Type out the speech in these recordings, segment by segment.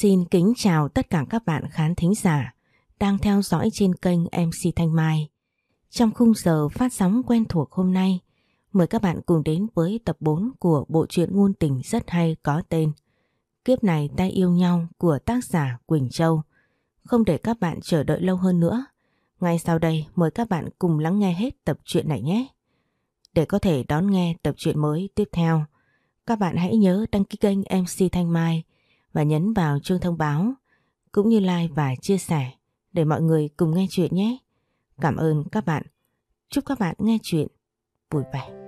Xin kính chào tất cả các bạn khán thính giả đang theo dõi trên kênh MC Thanh Mai. Trong khung giờ phát sóng quen thuộc hôm nay, mời các bạn cùng đến với tập 4 của bộ truyện ngôn tình rất hay có tên Kiếp này ta yêu nhau của tác giả Quỳnh Châu. Không để các bạn chờ đợi lâu hơn nữa, ngay sau đây mời các bạn cùng lắng nghe hết tập truyện này nhé. Để có thể đón nghe tập truyện mới tiếp theo, các bạn hãy nhớ đăng ký kênh MC Thanh Mai và nhấn vào chuông thông báo cũng như like và chia sẻ để mọi người cùng nghe chuyện nhé. Cảm ơn các bạn. Chúc các bạn nghe chuyện vui vẻ.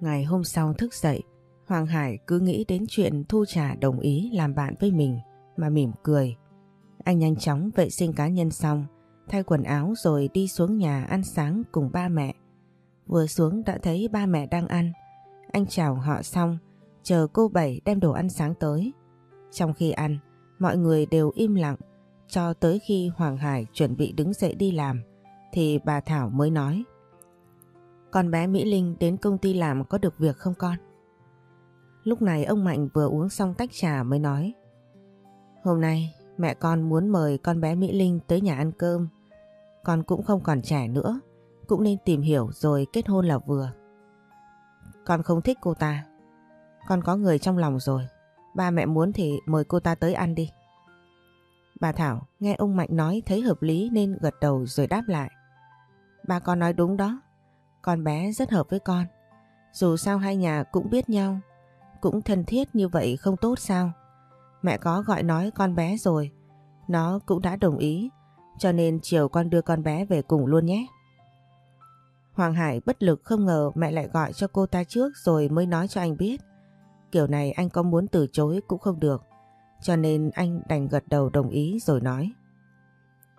Ngày hôm sau thức dậy, Hoàng Hải cứ nghĩ đến chuyện Thu Trà đồng ý làm bạn với mình mà mỉm cười. Anh nhanh chóng vệ sinh cá nhân xong, thay quần áo rồi đi xuống nhà ăn sáng cùng ba mẹ. Vừa xuống đã thấy ba mẹ đang ăn. Anh chào họ xong, chờ cô Bảy đem đồ ăn sáng tới. Trong khi ăn, mọi người đều im lặng, cho tới khi Hoàng Hải chuẩn bị đứng dậy đi làm, thì bà Thảo mới nói. Con bé Mỹ Linh đến công ty làm có được việc không con? Lúc này ông Mạnh vừa uống xong tách trà mới nói. Hôm nay, mẹ con muốn mời con bé Mỹ Linh tới nhà ăn cơm. Con cũng không còn trẻ nữa, Cũng nên tìm hiểu rồi kết hôn là vừa. Con không thích cô ta. Con có người trong lòng rồi. Ba mẹ muốn thì mời cô ta tới ăn đi. Bà Thảo nghe ông Mạnh nói thấy hợp lý nên gật đầu rồi đáp lại. Ba con nói đúng đó. Con bé rất hợp với con. Dù sao hai nhà cũng biết nhau cũng thân thiết như vậy không tốt sao? Mẹ có gọi nói con bé rồi, nó cũng đã đồng ý, cho nên chiều con đưa con bé về cùng luôn nhé. Hoàng Hải bất lực không ngờ mẹ lại gọi cho cô ta trước rồi mới nói cho anh biết. Kiểu này anh có muốn từ chối cũng không được, cho nên anh đành gật đầu đồng ý rồi nói.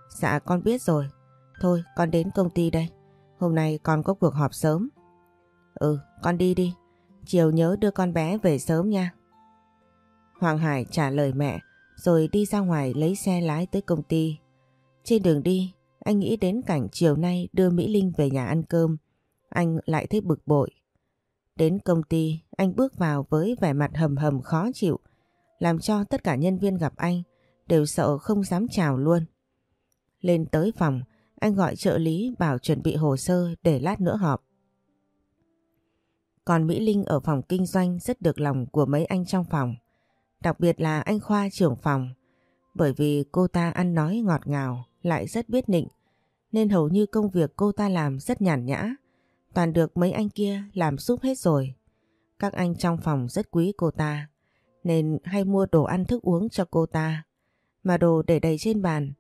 Dạ con biết rồi, thôi con đến công ty đây, hôm nay con có cuộc họp sớm. Ừ, con đi đi, Chiều nhớ đưa con bé về sớm nha. Hoàng Hải trả lời mẹ rồi đi ra ngoài lấy xe lái tới công ty. Trên đường đi, anh nghĩ đến cảnh chiều nay đưa Mỹ Linh về nhà ăn cơm. Anh lại thấy bực bội. Đến công ty, anh bước vào với vẻ mặt hầm hầm khó chịu, làm cho tất cả nhân viên gặp anh đều sợ không dám chào luôn. Lên tới phòng, anh gọi trợ lý bảo chuẩn bị hồ sơ để lát nữa họp. Còn Mỹ Linh ở phòng kinh doanh rất được lòng của mấy anh trong phòng. Đặc biệt là anh Khoa trưởng phòng. Bởi vì cô ta ăn nói ngọt ngào, lại rất biết nịnh. Nên hầu như công việc cô ta làm rất nhàn nhã. Toàn được mấy anh kia làm giúp hết rồi. Các anh trong phòng rất quý cô ta. Nên hay mua đồ ăn thức uống cho cô ta. Mà đồ để đầy trên bàn.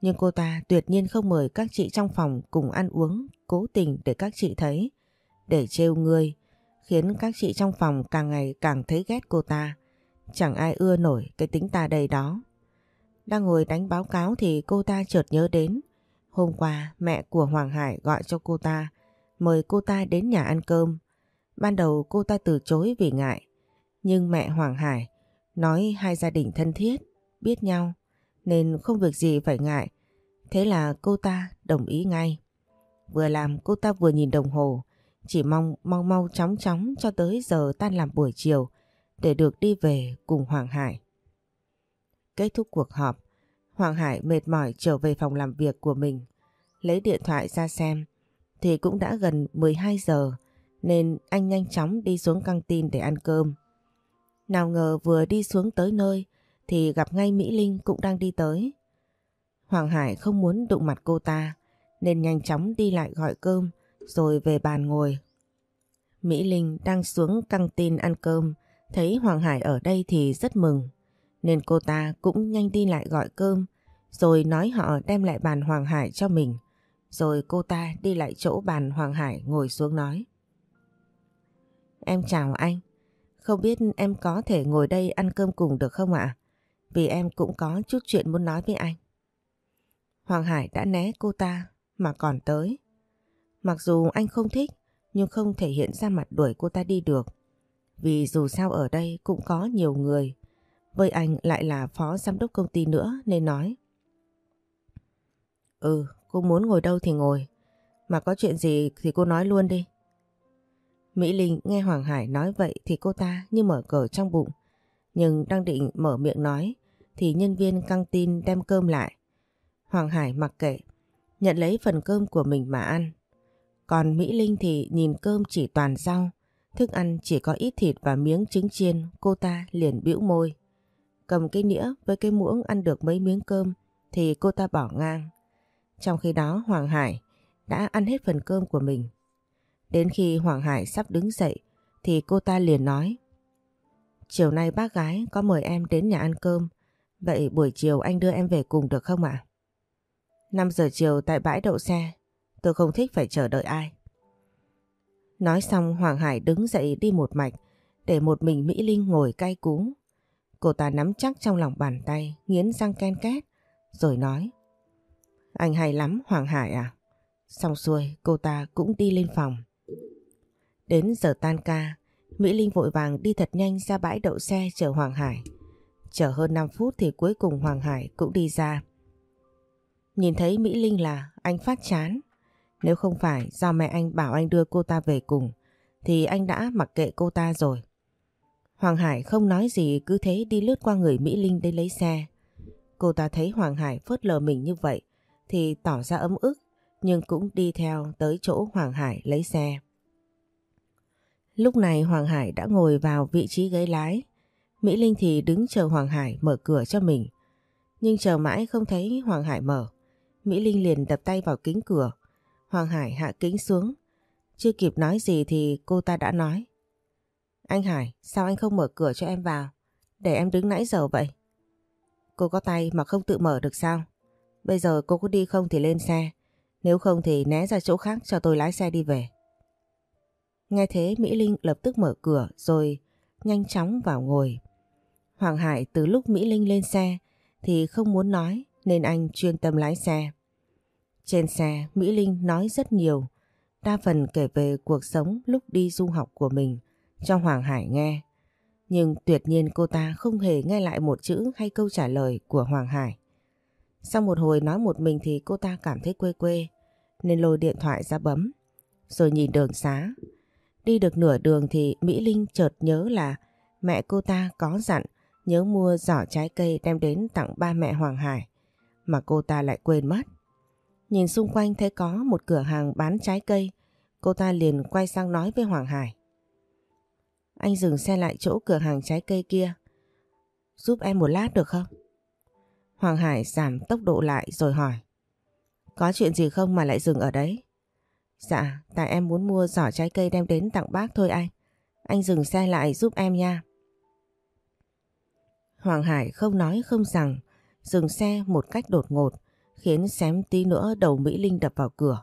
Nhưng cô ta tuyệt nhiên không mời các chị trong phòng cùng ăn uống, cố tình để các chị thấy. Để trêu người khiến các chị trong phòng càng ngày càng thấy ghét cô ta. Chẳng ai ưa nổi cái tính ta đầy đó. Đang ngồi đánh báo cáo thì cô ta chợt nhớ đến. Hôm qua mẹ của Hoàng Hải gọi cho cô ta, mời cô ta đến nhà ăn cơm. Ban đầu cô ta từ chối vì ngại. Nhưng mẹ Hoàng Hải nói hai gia đình thân thiết, biết nhau, nên không việc gì phải ngại. Thế là cô ta đồng ý ngay. Vừa làm cô ta vừa nhìn đồng hồ, chỉ mong mau mau chóng chóng cho tới giờ tan làm buổi chiều để được đi về cùng Hoàng Hải. Kết thúc cuộc họp, Hoàng Hải mệt mỏi trở về phòng làm việc của mình. Lấy điện thoại ra xem thì cũng đã gần 12 giờ nên anh nhanh chóng đi xuống căng tin để ăn cơm. Nào ngờ vừa đi xuống tới nơi thì gặp ngay Mỹ Linh cũng đang đi tới. Hoàng Hải không muốn đụng mặt cô ta nên nhanh chóng đi lại gọi cơm rồi về bàn ngồi. Mỹ Linh đang xuống căng tin ăn cơm, thấy Hoàng Hải ở đây thì rất mừng. Nên cô ta cũng nhanh đi lại gọi cơm, rồi nói họ đem lại bàn Hoàng Hải cho mình. Rồi cô ta đi lại chỗ bàn Hoàng Hải ngồi xuống nói. Em chào anh, không biết em có thể ngồi đây ăn cơm cùng được không ạ? Vì em cũng có chút chuyện muốn nói với anh. Hoàng Hải đã né cô ta mà còn tới. Mặc dù anh không thích nhưng không thể hiện ra mặt đuổi cô ta đi được. Vì dù sao ở đây cũng có nhiều người Với anh lại là phó giám đốc công ty nữa nên nói. Ừ, cô muốn ngồi đâu thì ngồi. Mà có chuyện gì thì cô nói luôn đi. Mỹ Linh nghe Hoàng Hải nói vậy thì cô ta như mở cờ trong bụng. Nhưng đang định mở miệng nói thì nhân viên căng tin đem cơm lại. Hoàng Hải mặc kệ, nhận lấy phần cơm của mình mà ăn. Còn Mỹ Linh thì nhìn cơm chỉ toàn rau, thức ăn chỉ có ít thịt và miếng trứng chiên, cô ta liền bĩu môi. Cầm cái nĩa với cái muỗng ăn được mấy miếng cơm thì cô ta bỏ ngang. Trong khi đó Hoàng Hải đã ăn hết phần cơm của mình. Đến khi Hoàng Hải sắp đứng dậy thì cô ta liền nói Chiều nay bác gái có mời em đến nhà ăn cơm Vậy buổi chiều anh đưa em về cùng được không ạ? À? 5 giờ chiều tại bãi đậu xe Tôi không thích phải chờ đợi ai Nói xong Hoàng Hải đứng dậy đi một mạch Để một mình Mỹ Linh ngồi cay cú Cô ta nắm chắc trong lòng bàn tay Nghiến răng ken két Rồi nói Anh hay lắm Hoàng Hải à Xong xuôi cô ta cũng đi lên phòng Đến giờ tan ca, Mỹ Linh vội vàng đi thật nhanh ra bãi đậu xe chờ Hoàng Hải. Chờ hơn 5 phút thì cuối cùng Hoàng Hải cũng đi ra. Nhìn thấy Mỹ Linh là anh phát chán. Nếu không phải do mẹ anh bảo anh đưa cô ta về cùng, thì anh đã mặc kệ cô ta rồi. Hoàng Hải không nói gì, cứ thế đi lướt qua người Mỹ Linh để lấy xe. Cô ta thấy Hoàng Hải phớt lờ mình như vậy, thì tỏ ra ấm ức, nhưng cũng đi theo tới chỗ Hoàng Hải lấy xe. Lúc này Hoàng Hải đã ngồi vào vị trí ghế lái. Mỹ Linh thì đứng chờ Hoàng Hải mở cửa cho mình. Nhưng chờ mãi không thấy Hoàng Hải mở. Mỹ Linh liền đập tay vào kính cửa. Hoàng Hải hạ kính xuống. Chưa kịp nói gì thì cô ta đã nói. Anh Hải, sao anh không mở cửa cho em vào? Để em đứng nãy giờ vậy. Cô có tay mà không tự mở được sao? Bây giờ cô có đi không thì lên xe. Nếu không thì né ra chỗ khác cho tôi lái xe đi về. Nghe thế Mỹ Linh lập tức mở cửa rồi nhanh chóng vào ngồi. Hoàng Hải từ lúc Mỹ Linh lên xe thì không muốn nói nên anh chuyên tâm lái xe. Trên xe Mỹ Linh nói rất nhiều, đa phần kể về cuộc sống lúc đi du học của mình cho Hoàng Hải nghe. Nhưng tuyệt nhiên cô ta không hề nghe lại một chữ hay câu trả lời của Hoàng Hải. Sau một hồi nói một mình thì cô ta cảm thấy quê quê nên lôi điện thoại ra bấm. Rồi nhìn đường xá Đi được nửa đường thì Mỹ Linh chợt nhớ là mẹ cô ta có dặn nhớ mua giỏ trái cây đem đến tặng ba mẹ Hoàng Hải mà cô ta lại quên mất. Nhìn xung quanh thấy có một cửa hàng bán trái cây cô ta liền quay sang nói với Hoàng Hải. Anh dừng xe lại chỗ cửa hàng trái cây kia giúp em một lát được không? Hoàng Hải giảm tốc độ lại rồi hỏi Có chuyện gì không mà lại dừng ở đấy? Dạ, tại em muốn mua giỏ trái cây đem đến tặng bác thôi anh. Anh dừng xe lại giúp em nha. Hoàng Hải không nói không rằng, dừng xe một cách đột ngột, khiến xém tí nữa đầu Mỹ Linh đập vào cửa.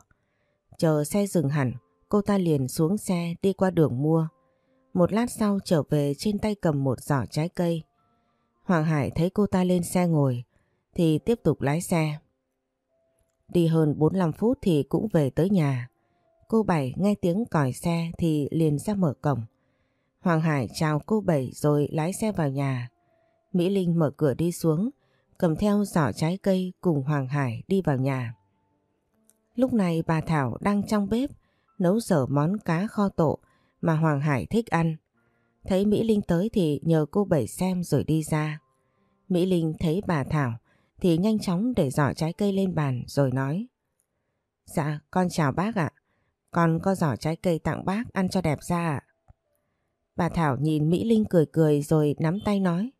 Chờ xe dừng hẳn, cô ta liền xuống xe đi qua đường mua. Một lát sau trở về trên tay cầm một giỏ trái cây. Hoàng Hải thấy cô ta lên xe ngồi, thì tiếp tục lái xe. Đi hơn 45 phút thì cũng về tới nhà. Cô Bảy nghe tiếng còi xe thì liền ra mở cổng. Hoàng Hải chào cô Bảy rồi lái xe vào nhà. Mỹ Linh mở cửa đi xuống, cầm theo giỏ trái cây cùng Hoàng Hải đi vào nhà. Lúc này bà Thảo đang trong bếp, nấu dở món cá kho tộ mà Hoàng Hải thích ăn. Thấy Mỹ Linh tới thì nhờ cô Bảy xem rồi đi ra. Mỹ Linh thấy bà Thảo thì nhanh chóng để giỏ trái cây lên bàn rồi nói Dạ con chào bác ạ. Con có giỏ trái cây tặng bác ăn cho đẹp ra ạ. Bà Thảo nhìn Mỹ Linh cười cười rồi nắm tay nói.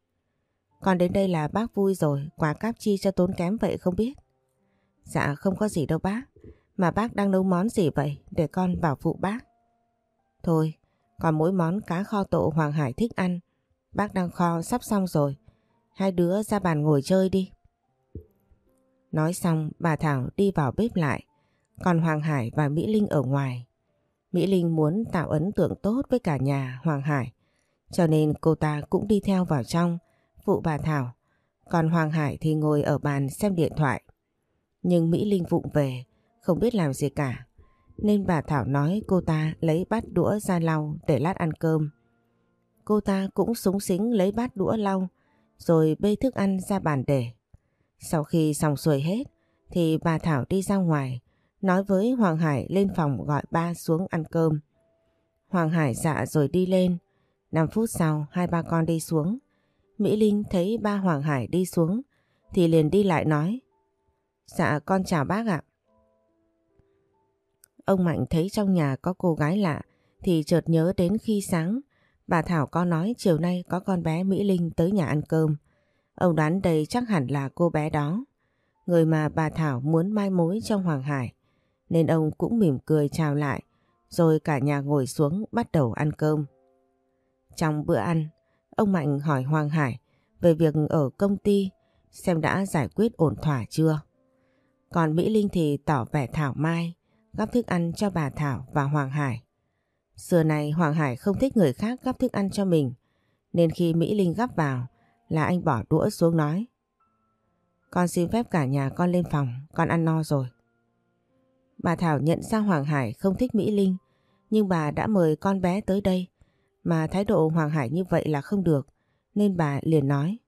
Con đến đây là bác vui rồi, quà cáp chi cho tốn kém vậy không biết. Dạ không có gì đâu bác, mà bác đang nấu món gì vậy để con bảo phụ bác. Thôi, còn mỗi món cá kho tộ Hoàng Hải thích ăn, bác đang kho sắp xong rồi, hai đứa ra bàn ngồi chơi đi. Nói xong bà Thảo đi vào bếp lại, còn Hoàng Hải và Mỹ Linh ở ngoài. Mỹ Linh muốn tạo ấn tượng tốt với cả nhà Hoàng Hải, cho nên cô ta cũng đi theo vào trong, vụ bà Thảo. Còn Hoàng Hải thì ngồi ở bàn xem điện thoại. Nhưng Mỹ Linh vụng về, không biết làm gì cả. Nên bà Thảo nói cô ta lấy bát đũa ra lau để lát ăn cơm. Cô ta cũng súng xính lấy bát đũa lau, rồi bê thức ăn ra bàn để. Sau khi xong xuôi hết thì bà Thảo đi ra ngoài nói với Hoàng Hải lên phòng gọi ba xuống ăn cơm. Hoàng Hải dạ rồi đi lên. 5 phút sau hai ba con đi xuống. Mỹ Linh thấy ba Hoàng Hải đi xuống thì liền đi lại nói Dạ con chào bác ạ. Ông Mạnh thấy trong nhà có cô gái lạ thì chợt nhớ đến khi sáng bà Thảo có nói chiều nay có con bé Mỹ Linh tới nhà ăn cơm. Ông đoán đây chắc hẳn là cô bé đó. Người mà bà Thảo muốn mai mối trong Hoàng Hải. Nên ông cũng mỉm cười chào lại. Rồi cả nhà ngồi xuống bắt đầu ăn cơm. Trong bữa ăn, ông Mạnh hỏi Hoàng Hải về việc ở công ty xem đã giải quyết ổn thỏa chưa. Còn Mỹ Linh thì tỏ vẻ thảo mai, gắp thức ăn cho bà Thảo và Hoàng Hải. Xưa này Hoàng Hải không thích người khác gắp thức ăn cho mình, nên khi Mỹ Linh gắp vào là anh bỏ đũa xuống nói. Con xin phép cả nhà con lên phòng, con ăn no rồi. Bà Thảo nhận ra Hoàng Hải không thích Mỹ Linh, nhưng bà đã mời con bé tới đây, mà thái độ Hoàng Hải như vậy là không được, nên bà liền nói.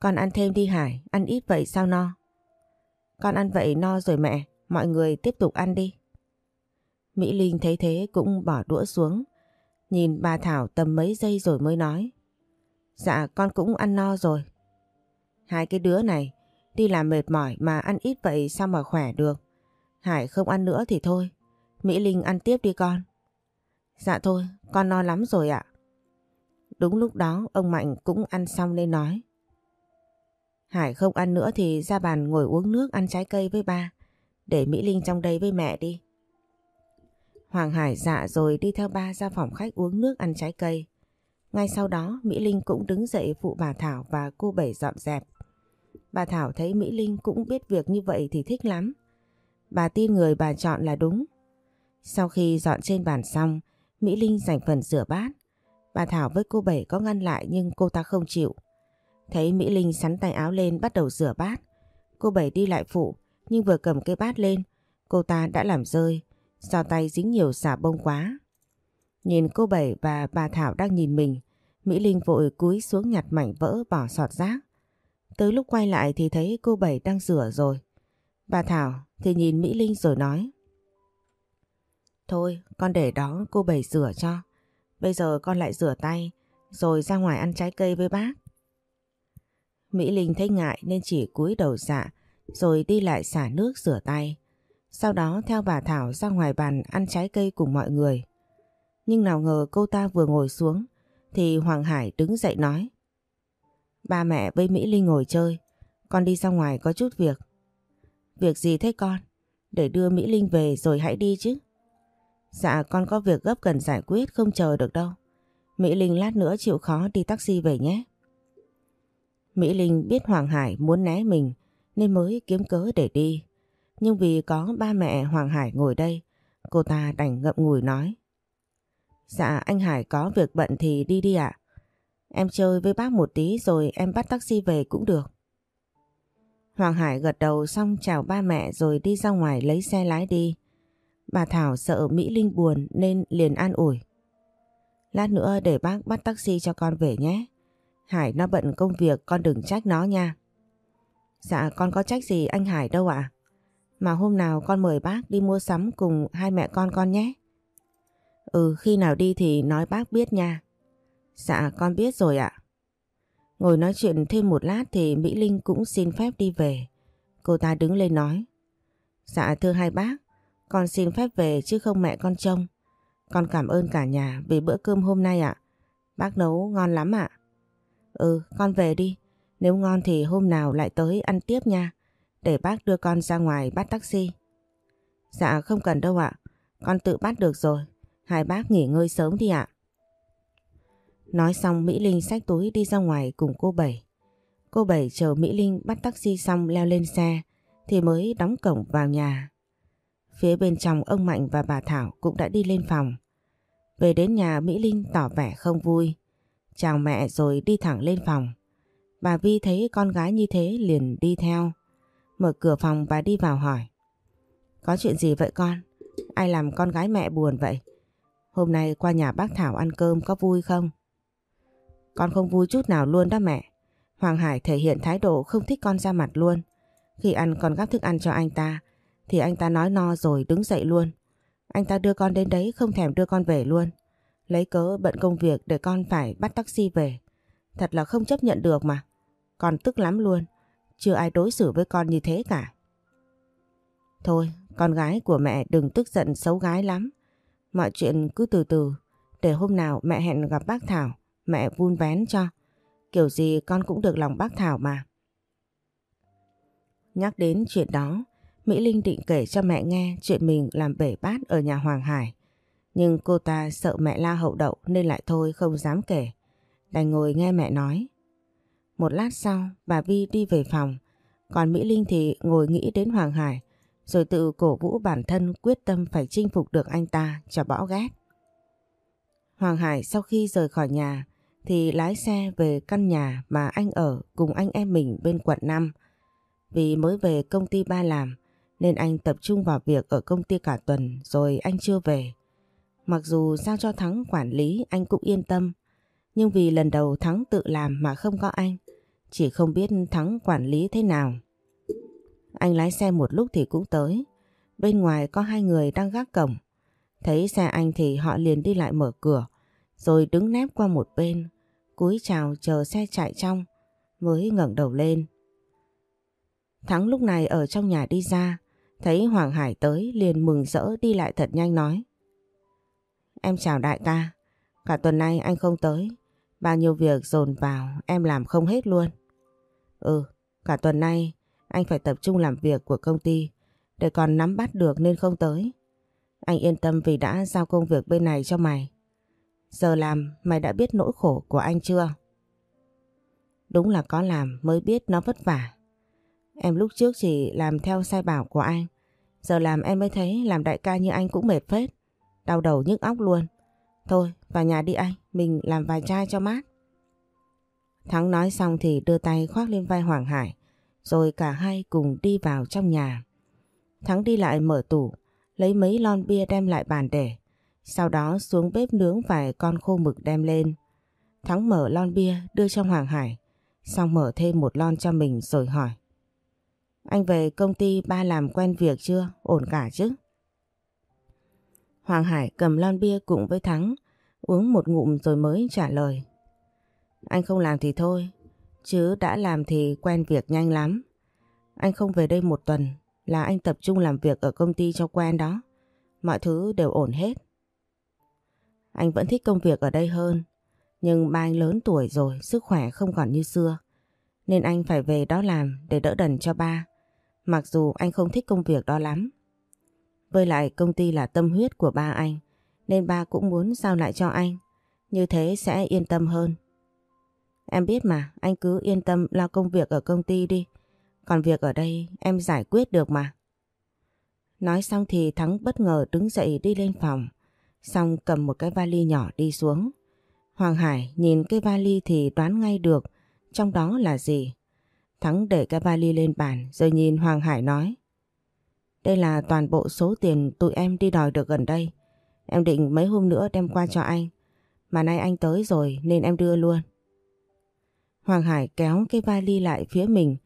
Con ăn thêm đi Hải, ăn ít vậy sao no? Con ăn vậy no rồi mẹ, mọi người tiếp tục ăn đi. Mỹ Linh thấy thế cũng bỏ đũa xuống, nhìn bà Thảo tầm mấy giây rồi mới nói. Dạ con cũng ăn no rồi. Hai cái đứa này đi làm mệt mỏi mà ăn ít vậy sao mà khỏe được. Hải không ăn nữa thì thôi. Mỹ Linh ăn tiếp đi con. Dạ thôi, con no lắm rồi ạ. Đúng lúc đó ông Mạnh cũng ăn xong nên nói. Hải không ăn nữa thì ra bàn ngồi uống nước ăn trái cây với ba. Để Mỹ Linh trong đây với mẹ đi. Hoàng Hải dạ rồi đi theo ba ra phòng khách uống nước ăn trái cây. Ngay sau đó Mỹ Linh cũng đứng dậy phụ bà Thảo và cô Bảy dọn dẹp. Bà Thảo thấy Mỹ Linh cũng biết việc như vậy thì thích lắm. Bà tin người bà chọn là đúng. Sau khi dọn trên bàn xong, Mỹ Linh giành phần rửa bát. Bà Thảo với cô Bảy có ngăn lại nhưng cô ta không chịu. Thấy Mỹ Linh sắn tay áo lên bắt đầu rửa bát. Cô Bảy đi lại phụ, nhưng vừa cầm cái bát lên, cô ta đã làm rơi, do tay dính nhiều xà bông quá. Nhìn cô Bảy và bà Thảo đang nhìn mình, Mỹ Linh vội cúi xuống nhặt mảnh vỡ bỏ sọt rác. Tới lúc quay lại thì thấy cô Bảy đang rửa rồi. Bà Thảo thì nhìn Mỹ Linh rồi nói Thôi, con để đó, cô Bảy rửa cho. Bây giờ con lại rửa tay, rồi ra ngoài ăn trái cây với bác. Mỹ Linh thấy ngại nên chỉ cúi đầu dạ rồi đi lại xả nước rửa tay. Sau đó theo bà Thảo ra ngoài bàn ăn trái cây cùng mọi người. Nhưng nào ngờ cô ta vừa ngồi xuống, thì Hoàng Hải đứng dậy nói Ba mẹ với Mỹ Linh ngồi chơi, Con đi ra ngoài có chút việc Việc gì thế con? Để đưa Mỹ Linh về rồi hãy đi chứ Dạ con có việc gấp cần giải quyết không chờ được đâu Mỹ Linh lát nữa chịu khó đi taxi về nhé Mỹ Linh biết Hoàng Hải muốn né mình nên mới kiếm cớ để đi. Nhưng vì có ba mẹ Hoàng Hải ngồi đây, cô ta đành ngậm ngùi nói. Dạ anh Hải có việc bận thì đi đi ạ. Em chơi với bác một tí rồi em bắt taxi về cũng được. Hoàng Hải gật đầu xong chào ba mẹ rồi đi ra ngoài lấy xe lái đi. Bà Thảo sợ Mỹ Linh buồn nên liền an ủi. Lát nữa để bác bắt taxi cho con về nhé. Hải nó bận công việc con đừng trách nó nha. Dạ con có trách gì anh Hải đâu ạ. Mà hôm nào con mời bác đi mua sắm cùng hai mẹ con con nhé. Ừ khi nào đi thì nói bác biết nha. Dạ con biết rồi ạ. Ngồi nói chuyện thêm một lát thì Mỹ Linh cũng xin phép đi về. Cô ta đứng lên nói. Dạ thưa hai bác, con xin phép về chứ không mẹ con trông. Con cảm ơn cả nhà vì bữa cơm hôm nay ạ. Bác nấu ngon lắm ạ. Ừ, con về đi. Nếu ngon thì hôm nào lại tới ăn tiếp nha. Để bác đưa con ra ngoài bắt taxi. Dạ không cần đâu ạ. Con tự bắt được rồi. Hai bác nghỉ ngơi sớm đi ạ. Nói xong Mỹ Linh xách túi đi ra ngoài cùng cô Bảy. Cô Bảy chờ Mỹ Linh bắt taxi xong leo lên xe thì mới đóng cổng vào nhà. Phía bên trong ông Mạnh và bà Thảo cũng đã đi lên phòng. Về đến nhà, Mỹ Linh tỏ vẻ không vui. Chào mẹ rồi đi thẳng lên phòng. Bà Vi thấy con gái như thế liền đi theo. Mở cửa phòng, bà đi vào hỏi. Có chuyện gì vậy con? Ai làm con gái mẹ buồn vậy? Hôm nay qua nhà bác Thảo ăn cơm có vui không? Con không vui chút nào luôn đó mẹ. Hoàng Hải thể hiện thái độ không thích con ra mặt luôn. Khi ăn còn gắp thức ăn cho anh ta thì anh ta nói no rồi đứng dậy luôn. Anh ta đưa con đến đấy không thèm đưa con về luôn. Lấy cớ bận công việc để con phải bắt taxi về. Thật là không chấp nhận được mà. Con tức lắm luôn. Chưa ai đối xử với con như thế cả. Thôi, con gái của mẹ đừng tức giận xấu gái lắm. Mọi chuyện cứ từ từ. Để hôm nào mẹ hẹn gặp bác Thảo, mẹ vun vén cho. Kiểu gì con cũng được lòng bác Thảo mà. Nhắc đến chuyện đó, Mỹ Linh định kể cho mẹ nghe chuyện mình làm bể bát ở nhà Hoàng Hải. Nhưng cô ta sợ mẹ la hậu đậu nên lại thôi không dám kể. Đành ngồi nghe mẹ nói. Một lát sau, bà Vi đi về phòng. Còn Mỹ Linh thì ngồi nghĩ đến Hoàng Hải rồi tự cổ vũ bản thân quyết tâm phải chinh phục được anh ta cho bỏ ghét. Hoàng Hải sau khi rời khỏi nhà thì lái xe về căn nhà mà anh ở cùng anh em mình bên quận 5. Vì mới về công ty ba làm nên anh tập trung vào việc ở công ty cả tuần rồi anh chưa về. Mặc dù giao cho Thắng quản lý, anh cũng yên tâm nhưng vì lần đầu Thắng tự làm mà không có anh, chỉ không biết Thắng quản lý thế nào. Anh lái xe một lúc thì cũng tới. Bên ngoài có hai người đang gác cổng. Thấy xe anh thì họ liền đi lại mở cửa, rồi đứng nép qua một bên, cúi chào chờ xe chạy trong, mới ngẩng đầu lên. Thắng lúc này ở trong nhà đi ra thấy Hoàng Hải tới liền mừng rỡ đi lại thật nhanh nói Em chào đại ca cả tuần nay anh không tới bao nhiêu việc dồn vào em làm không hết luôn. Ừ, cả tuần nay anh phải tập trung làm việc của công ty để còn nắm bắt được nên không tới. Anh yên tâm vì đã giao công việc bên này cho mày. Giờ làm mày đã biết nỗi khổ của anh chưa? Đúng là có làm mới biết nó vất vả. Em lúc trước chỉ làm theo sai bảo của anh. Giờ làm em mới thấy làm đại ca như anh cũng mệt phết. Đau đầu nhức óc luôn. Thôi vào nhà đi anh, mình làm vài chai cho mát. Thắng nói xong thì đưa tay khoác lên vai Hoàng Hải. Rồi cả hai cùng đi vào trong nhà. Thắng đi lại mở tủ, lấy mấy lon bia đem lại bàn để. Sau đó xuống bếp nướng vài con khô mực đem lên. Thắng mở lon bia đưa cho Hoàng Hải. Xong mở thêm một lon cho mình rồi hỏi. Anh về công ty ba làm quen việc chưa? Ổn cả chứ? Hoàng Hải cầm lon bia cùng với Thắng, uống một ngụm rồi mới trả lời. Anh không làm thì thôi, chứ đã làm thì quen việc nhanh lắm. Anh không về đây một tuần là anh tập trung làm việc ở công ty cho quen đó. Mọi thứ đều ổn hết. Anh vẫn thích công việc ở đây hơn. Nhưng ba anh lớn tuổi rồi, sức khỏe không còn như xưa. Nên anh phải về đó làm để đỡ đần cho ba. Mặc dù anh không thích công việc đó lắm. Với lại công ty là tâm huyết của ba anh. Nên ba cũng muốn giao lại cho anh. Như thế sẽ yên tâm hơn. Em biết mà, anh cứ yên tâm lo công việc ở công ty đi. Còn việc ở đây em giải quyết được mà. Nói xong thì Thắng bất ngờ đứng dậy đi lên phòng. Xong cầm một cái vali nhỏ đi xuống. Hoàng Hải nhìn cái vali thì đoán ngay được trong đó là gì. Thắng để cái vali lên bàn, rồi nhìn Hoàng Hải nói. Đây là toàn bộ số tiền tụi em đi đòi được gần đây. Em định mấy hôm nữa đem qua cho anh. Mà nay anh tới rồi nên em đưa luôn. Hoàng Hải kéo cái vali lại phía mình.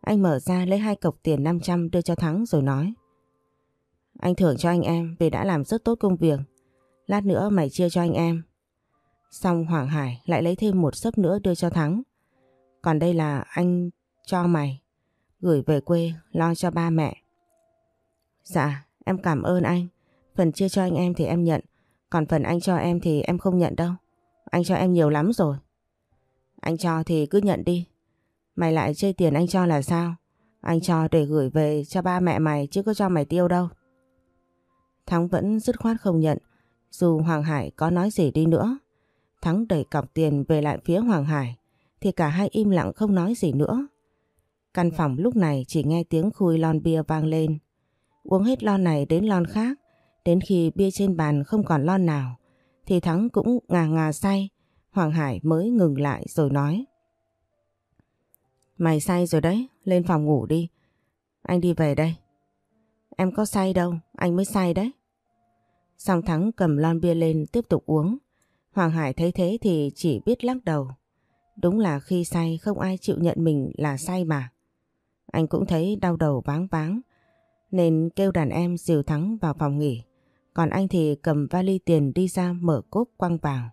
Anh mở ra lấy hai cọc tiền 500 đưa cho Thắng rồi nói. Anh thưởng cho anh em vì đã làm rất tốt công việc. Lát nữa mày chia cho anh em. Xong Hoàng Hải lại lấy thêm một sấp nữa đưa cho Thắng. Còn đây là anh cho mày. Gửi về quê, lo cho ba mẹ. Dạ em cảm ơn anh. Phần chia cho anh em thì em nhận. Còn phần anh cho em thì em không nhận đâu. Anh cho em nhiều lắm rồi. Anh cho thì cứ nhận đi. Mày lại chơi tiền anh cho là sao? Anh cho để gửi về cho ba mẹ mày chứ có cho mày tiêu đâu. Thắng vẫn dứt khoát không nhận. Dù Hoàng Hải có nói gì đi nữa. Thắng đẩy cọc tiền về lại phía Hoàng Hải. Thì cả hai im lặng không nói gì nữa. Căn phòng lúc này chỉ nghe tiếng khui lon bia vang lên. Uống hết lon này đến lon khác. Đến khi bia trên bàn không còn lon nào. Thì Thắng cũng ngà ngà say Hoàng Hải mới ngừng lại rồi nói. Mày say rồi đấy, lên phòng ngủ đi. Anh đi về đây. Em có say đâu, anh mới say đấy. Song Thắng cầm lon bia lên tiếp tục uống. Hoàng Hải thấy thế thì chỉ biết lắc đầu. Đúng là khi say không ai chịu nhận mình là say mà. Anh cũng thấy đau đầu váng váng nên kêu đàn em dìu Thắng vào phòng nghỉ. Còn anh thì cầm vali tiền đi ra mở cốp quăng vào.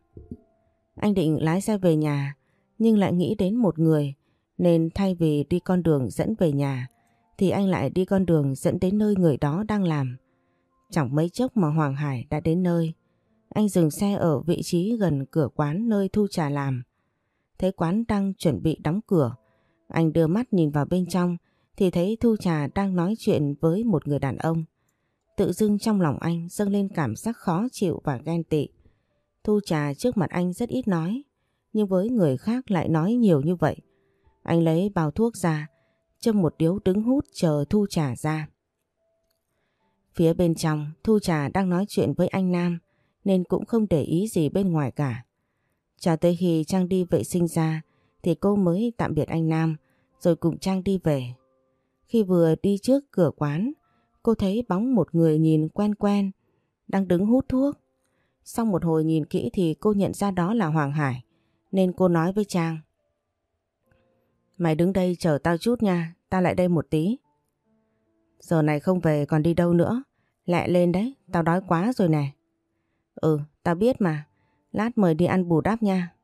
Anh định lái xe về nhà, nhưng lại nghĩ đến một người nên thay vì đi con đường dẫn về nhà, thì anh lại đi con đường dẫn đến nơi người đó đang làm. Chẳng mấy chốc mà Hoàng Hải đã đến nơi. Anh dừng xe ở vị trí gần cửa quán nơi Thu Trà làm. Thấy quán đang chuẩn bị đóng cửa. Anh đưa mắt nhìn vào bên trong thì thấy Thu Trà đang nói chuyện với một người đàn ông. Tự dưng trong lòng anh dâng lên cảm giác khó chịu và ghen tị. Thu Trà trước mặt anh rất ít nói, nhưng với người khác lại nói nhiều như vậy. Anh lấy bao thuốc ra, châm một điếu đứng hút chờ Thu Trà ra. Phía bên trong, Thu Trà đang nói chuyện với anh Nam, nên cũng không để ý gì bên ngoài cả. Cho tới khi Trang đi vệ sinh ra, thì cô mới tạm biệt anh Nam, rồi cùng Trang đi về. Khi vừa đi trước cửa quán, cô thấy bóng một người nhìn quen quen, đang đứng hút thuốc. Sau một hồi nhìn kỹ thì cô nhận ra đó là Hoàng Hải, nên cô nói với Trang. Mày đứng đây chờ tao chút nha, tao lại đây một tí. Giờ này không về còn đi đâu nữa, lẹ lên đấy, tao đói quá rồi nè. Ừ, tao biết mà, lát mời đi ăn bù đắp nha.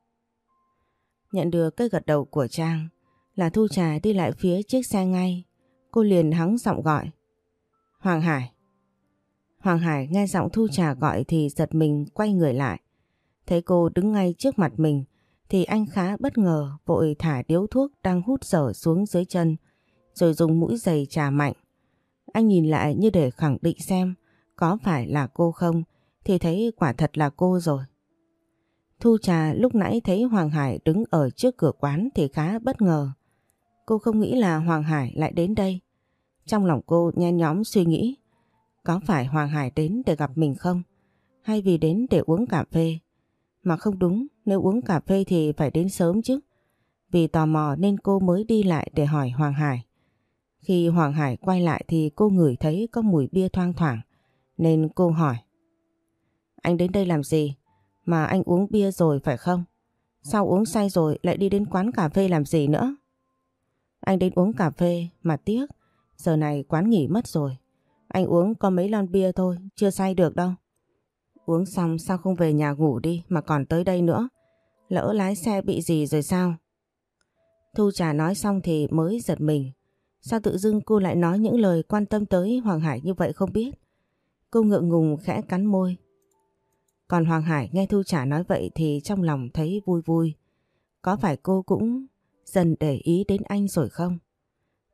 Nhận được cái gật đầu của Trang, là Thu Trà đi lại phía chiếc xe ngay. Cô liền hắng giọng gọi. Hoàng Hải. Hoàng Hải nghe giọng Thu Trà gọi thì giật mình quay người lại. Thấy cô đứng ngay trước mặt mình, thì anh khá bất ngờ, vội thả điếu thuốc đang hút dở xuống dưới chân, rồi dùng mũi giày trà mạnh. Anh nhìn lại như để khẳng định xem có phải là cô không, thì thấy quả thật là cô rồi. Thu Trà lúc nãy thấy Hoàng Hải đứng ở trước cửa quán thì khá bất ngờ. Cô không nghĩ là Hoàng Hải lại đến đây. Trong lòng cô nhen nhóm suy nghĩ có phải Hoàng Hải đến để gặp mình không? Hay vì đến để uống cà phê? Mà không đúng, nếu uống cà phê thì phải đến sớm chứ. Vì tò mò nên cô mới đi lại để hỏi Hoàng Hải. Khi Hoàng Hải quay lại thì cô ngửi thấy có mùi bia thoang thoảng. Nên cô hỏi. Anh đến đây làm gì? Mà anh uống bia rồi phải không? Sao uống say rồi lại đi đến quán cà phê làm gì nữa? Anh đến uống cà phê mà tiếc. Giờ này quán nghỉ mất rồi. Anh uống có mấy lon bia thôi, chưa say được đâu. Uống xong sao không về nhà ngủ đi mà còn tới đây nữa? Lỡ lái xe bị gì rồi sao? Thu Trà nói xong thì mới giật mình. Sao tự dưng cô lại nói những lời quan tâm tới Hoàng Hải như vậy không biết? Cô ngượng ngùng khẽ cắn môi. Còn Hoàng Hải nghe Thu Trà nói vậy thì trong lòng thấy vui vui. Có phải cô cũng dần để ý đến anh rồi không?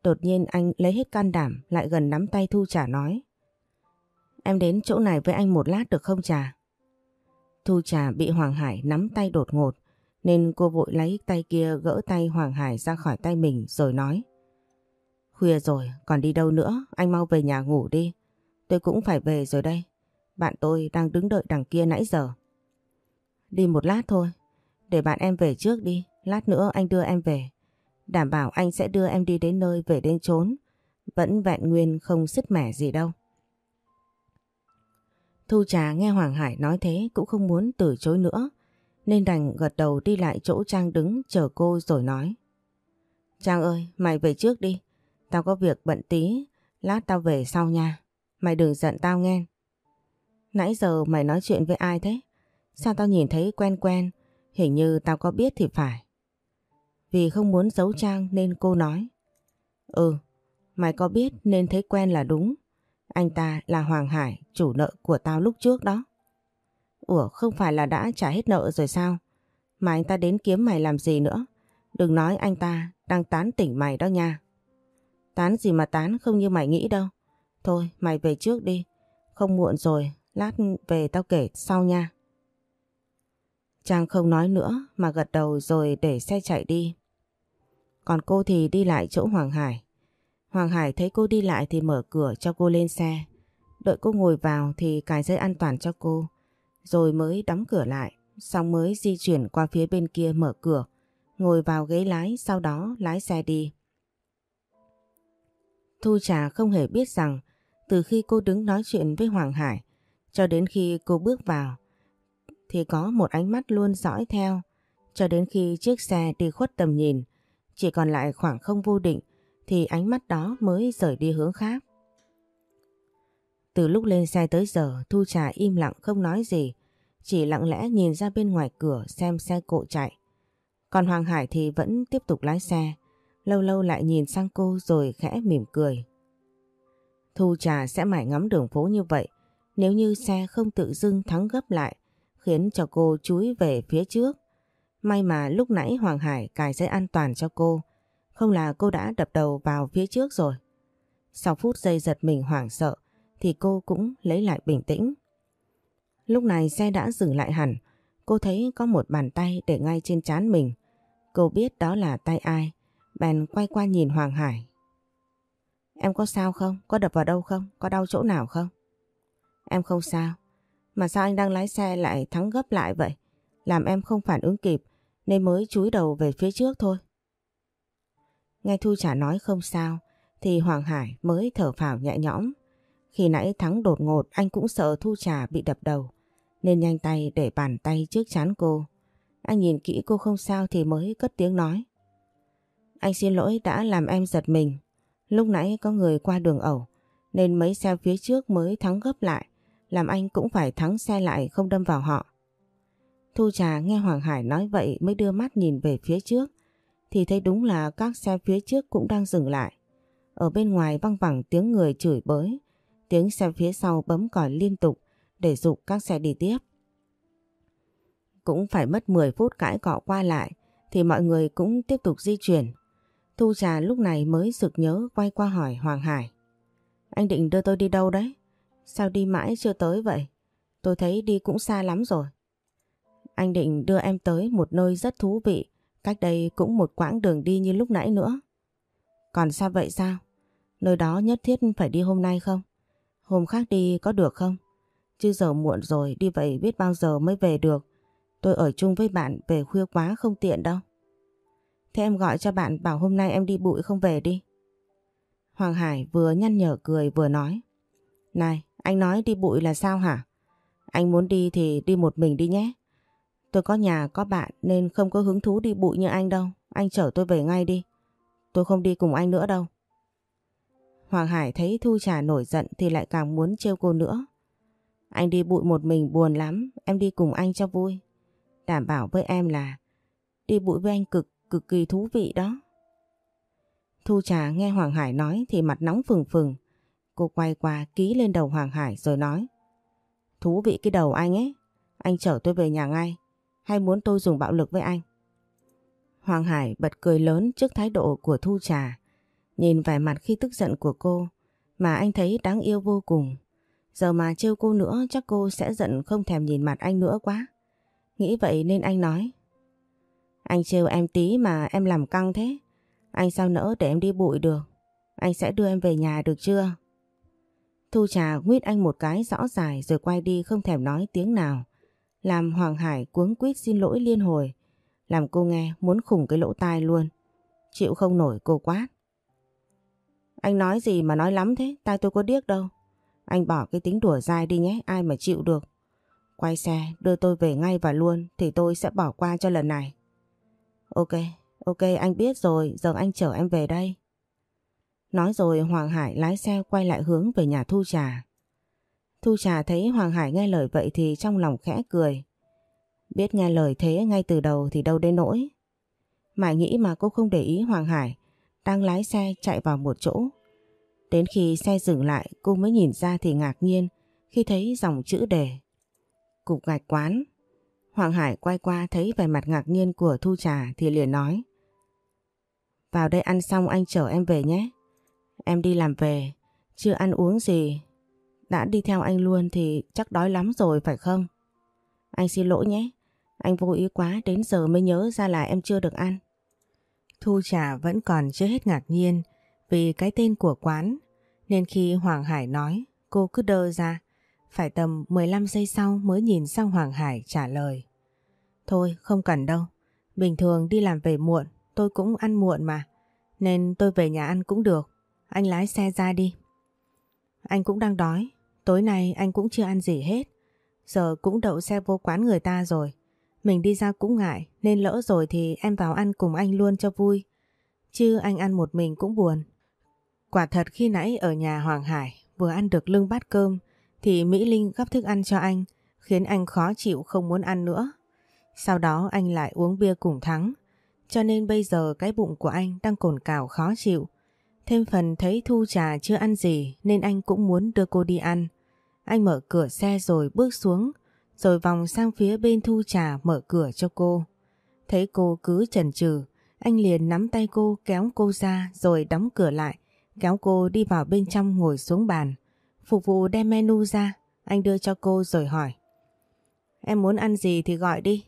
Đột nhiên anh lấy hết can đảm lại gần nắm tay Thu Trà nói. Em đến chỗ này với anh một lát được không Trà? Thu Trà bị Hoàng Hải nắm tay đột ngột nên cô vội lấy tay kia gỡ tay Hoàng Hải ra khỏi tay mình rồi nói. Khuya rồi, còn đi đâu nữa, anh mau về nhà ngủ đi. Tôi cũng phải về rồi đây. Bạn tôi đang đứng đợi đằng kia nãy giờ. Đi một lát thôi, để bạn em về trước đi, lát nữa anh đưa em về. Đảm bảo anh sẽ đưa em đi đến nơi về đến trốn. Vẫn vẹn nguyên không sứt mẻ gì đâu. Thu Trà nghe Hoàng Hải nói thế cũng không muốn từ chối nữa. Nên đành gật đầu đi lại chỗ Trang đứng chờ cô rồi nói. Trang ơi, mày về trước đi. Tao có việc bận tí, lát tao về sau nha. Mày đừng giận tao nghe. Nãy giờ mày nói chuyện với ai thế? Sao tao nhìn thấy quen quen, hình như tao có biết thì phải. Vì không muốn giấu Trang nên cô nói. Ừ, mày có biết nên thấy quen là đúng. Anh ta là Hoàng Hải, chủ nợ của tao lúc trước đó. Ủa không phải là đã trả hết nợ rồi sao? Mà anh ta đến kiếm mày làm gì nữa? Đừng nói anh ta đang tán tỉnh mày đó nha. Tán gì mà tán không như mày nghĩ đâu. Thôi mày về trước đi. Không muộn rồi, lát về tao kể sau nha. Trang không nói nữa mà gật đầu rồi để xe chạy đi. Còn cô thì đi lại chỗ Hoàng Hải. Hoàng Hải thấy cô đi lại thì mở cửa cho cô lên xe. Đợi cô ngồi vào thì cài dây an toàn cho cô. Rồi mới đóng cửa lại. Xong mới di chuyển qua phía bên kia mở cửa. Ngồi vào ghế lái, sau đó lái xe đi. Thu Trà không hề biết rằng từ khi cô đứng nói chuyện với Hoàng Hải cho đến khi cô bước vào thì có một ánh mắt luôn dõi theo cho đến khi chiếc xe đi khuất tầm nhìn, chỉ còn lại khoảng không vô định thì ánh mắt đó mới rời đi hướng khác. Từ lúc lên xe tới giờ Thu Trà im lặng không nói gì, chỉ lặng lẽ nhìn ra bên ngoài cửa xem xe cộ chạy. Còn Hoàng Hải thì vẫn tiếp tục lái xe, lâu lâu lại nhìn sang cô rồi khẽ mỉm cười. Thu Trà sẽ mãi ngắm đường phố như vậy nếu như xe không tự dưng thắng gấp lại khiến cho cô chúi về phía trước. May mà lúc nãy Hoàng Hải cài dây an toàn cho cô, không là cô đã đập đầu vào phía trước rồi. Sau phút giây giật mình hoảng sợ thì cô cũng lấy lại bình tĩnh. Lúc này xe đã dừng lại hẳn, cô thấy có một bàn tay để ngay trên trán mình. Cô biết đó là tay ai, bèn quay qua nhìn Hoàng Hải. Em có sao không? Có đập vào đâu không? Có đau chỗ nào không? Em không sao. Mà sao anh đang lái xe lại thắng gấp lại vậy? Làm em không phản ứng kịp, nên mới chúi đầu về phía trước thôi. Nghe Thu trả nói không sao, thì Hoàng Hải mới thở phào nhẹ nhõm. Khi nãy thắng đột ngột, anh cũng sợ Thu Trà bị đập đầu, nên nhanh tay để bàn tay trước chán cô. Anh nhìn kỹ cô không sao thì mới cất tiếng nói. Anh xin lỗi đã làm em giật mình. Lúc nãy có người qua đường ẩu, nên mấy xe phía trước mới thắng gấp lại làm anh cũng phải thắng xe lại không đâm vào họ. Thu Trà nghe Hoàng Hải nói vậy mới đưa mắt nhìn về phía trước thì thấy đúng là các xe phía trước cũng đang dừng lại. Ở bên ngoài văng vẳng tiếng người chửi bới, tiếng xe phía sau bấm còi liên tục để dục các xe đi tiếp. Cũng phải mất 10 phút cãi cọ qua lại thì mọi người cũng tiếp tục di chuyển. Thu Trà lúc này mới sực nhớ quay qua hỏi Hoàng Hải. Anh định đưa tôi đi đâu đấy? Sao đi mãi chưa tới vậy? Tôi thấy đi cũng xa lắm rồi. Anh định đưa em tới một nơi rất thú vị, cách đây cũng một quãng đường đi như lúc nãy nữa. Còn sao vậy sao? Nơi đó nhất thiết phải đi hôm nay không? Hôm khác đi có được không? Chứ giờ muộn rồi đi vậy biết bao giờ mới về được. Tôi ở chung với bạn về khuya quá không tiện đâu. Thế em gọi cho bạn bảo hôm nay em đi bụi không về đi. Hoàng Hải vừa nhăn nhở cười vừa nói. Này, anh nói đi bụi là sao hả? Anh muốn đi thì đi một mình đi nhé. Tôi có nhà có bạn nên không có hứng thú đi bụi như anh đâu. Anh chở tôi về ngay đi. Tôi không đi cùng anh nữa đâu. Hoàng Hải thấy Thu Trà nổi giận thì lại càng muốn trêu cô nữa. Anh đi bụi một mình buồn lắm, em đi cùng anh cho vui. Đảm bảo với em là đi bụi với anh cực, cực kỳ thú vị đó. Thu Trà nghe Hoàng Hải nói thì mặt nóng phừng phừng. Cô quay qua ký lên đầu Hoàng Hải rồi nói. Thú vị cái đầu anh ấy. Anh chở tôi về nhà ngay. Hay muốn tôi dùng bạo lực với anh? Hoàng Hải bật cười lớn trước thái độ của Thu Trà. Nhìn vẻ mặt khi tức giận của cô, Mà anh thấy đáng yêu vô cùng. Giờ mà trêu cô nữa, chắc cô sẽ giận không thèm nhìn mặt anh nữa quá. Nghĩ vậy nên anh nói. Anh trêu em tí mà em làm căng thế. Anh sao nỡ để em đi bụi được? Anh sẽ đưa em về nhà được chưa? Thu Trà nguyết anh một cái rõ dài rồi quay đi không thèm nói tiếng nào. Làm Hoàng Hải cuống quýt xin lỗi liên hồi. Làm cô nghe muốn khủng cái lỗ tai luôn. Chịu không nổi cô quát. Anh nói gì mà nói lắm thế, tai tôi có điếc đâu. Anh bỏ cái tính đùa dai đi nhé, ai mà chịu được. Quay xe, đưa tôi về ngay và luôn thì tôi sẽ bỏ qua cho lần này. Ok, ok anh biết rồi, giờ anh chở em về đây. Nói rồi Hoàng Hải lái xe quay lại hướng về nhà Thu Trà. Thu Trà thấy Hoàng Hải nghe lời vậy thì trong lòng khẽ cười. Biết nghe lời thế ngay từ đầu thì đâu đến nỗi. Mãi nghĩ mà cô không để ý Hoàng Hải, đang lái xe chạy vào một chỗ. Đến khi xe dừng lại, cô mới nhìn ra thì ngạc nhiên khi thấy dòng chữ đề. Cục gạch quán. Hoàng Hải quay qua thấy vẻ mặt ngạc nhiên của Thu Trà thì liền nói. Vào đây ăn xong anh chở em về nhé. Em đi làm về, chưa ăn uống gì. Đã đi theo anh luôn thì chắc đói lắm rồi phải không? Anh xin lỗi nhé. Anh vô ý quá đến giờ mới nhớ ra là em chưa được ăn. Thu Trà vẫn còn chưa hết ngạc nhiên vì cái tên của quán nên khi Hoàng Hải nói cô cứ đơ ra. Phải tầm 15 giây sau mới nhìn sang Hoàng Hải trả lời. Thôi không cần đâu. Bình thường đi làm về muộn tôi cũng ăn muộn mà. Nên tôi về nhà ăn cũng được. Anh lái xe ra đi. Anh cũng đang đói. Tối nay anh cũng chưa ăn gì hết. Giờ cũng đậu xe vô quán người ta rồi. Mình đi ra cũng ngại, nên lỡ rồi thì em vào ăn cùng anh luôn cho vui. Chứ anh ăn một mình cũng buồn. Quả thật khi nãy ở nhà Hoàng Hải, vừa ăn được lưng bát cơm, thì Mỹ Linh gấp thức ăn cho anh, khiến anh khó chịu không muốn ăn nữa. Sau đó anh lại uống bia cùng Thắng cho nên bây giờ cái bụng của anh đang cồn cào khó chịu. Thêm phần thấy Thu trà chưa ăn gì nên anh cũng muốn đưa cô đi ăn. Anh mở cửa xe rồi bước xuống rồi vòng sang phía bên Thu trà mở cửa cho cô. Thấy cô cứ chần chừ, anh liền nắm tay cô kéo cô ra rồi đóng cửa lại, kéo cô đi vào bên trong ngồi xuống bàn. Phục vụ đem menu ra, anh đưa cho cô rồi hỏi. Em muốn ăn gì thì gọi đi.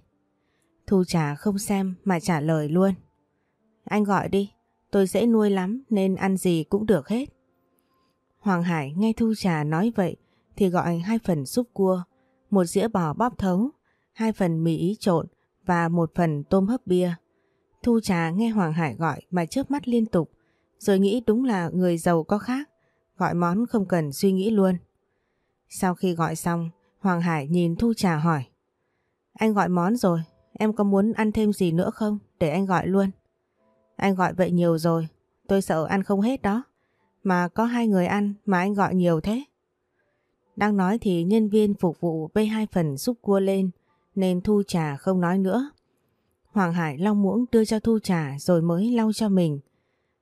Thu trà không xem mà trả lời luôn. Anh gọi đi, tôi dễ nuôi lắm nên ăn gì cũng được hết. Hoàng Hải nghe Thu trà nói vậy thì gọi hai phần súp cua, một dĩa bò bóp thấu, hai phần mì ý trộn và một phần tôm hấp bia. Thu trà nghe Hoàng Hải gọi mà chớp mắt liên tục, rồi nghĩ đúng là người giàu có khác, gọi món không cần suy nghĩ luôn. Sau khi gọi xong, Hoàng Hải nhìn Thu trà hỏi. Anh gọi món rồi, em có muốn ăn thêm gì nữa không? Để anh gọi luôn. Anh gọi vậy nhiều rồi, tôi sợ ăn không hết đó. Mà có hai người ăn mà anh gọi nhiều thế. Đang nói thì nhân viên phục vụ bê hai phần xúc cua lên nên Thu trà không nói nữa. Hoàng Hải lau muỗng đưa cho Thu trà rồi mới lau cho mình.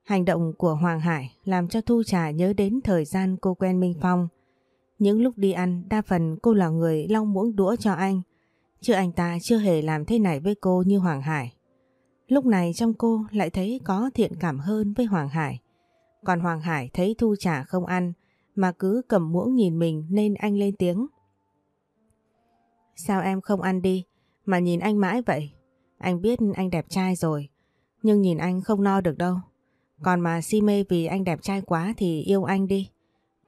Hành động của Hoàng Hải làm cho Thu trà nhớ đến thời gian cô quen Minh Phong. Những lúc đi ăn đa phần cô là người lau muỗng đũa cho anh. Chứ anh ta chưa hề làm thế này với cô như Hoàng Hải. Lúc này trong cô lại thấy có thiện cảm hơn với Hoàng Hải. Còn Hoàng Hải thấy Thu trà không ăn, mà cứ cầm muỗng nhìn mình nên anh lên tiếng. Sao em không ăn đi, mà nhìn anh mãi vậy? Anh biết anh đẹp trai rồi, nhưng nhìn anh không no được đâu. Còn mà si mê vì anh đẹp trai quá thì yêu anh đi.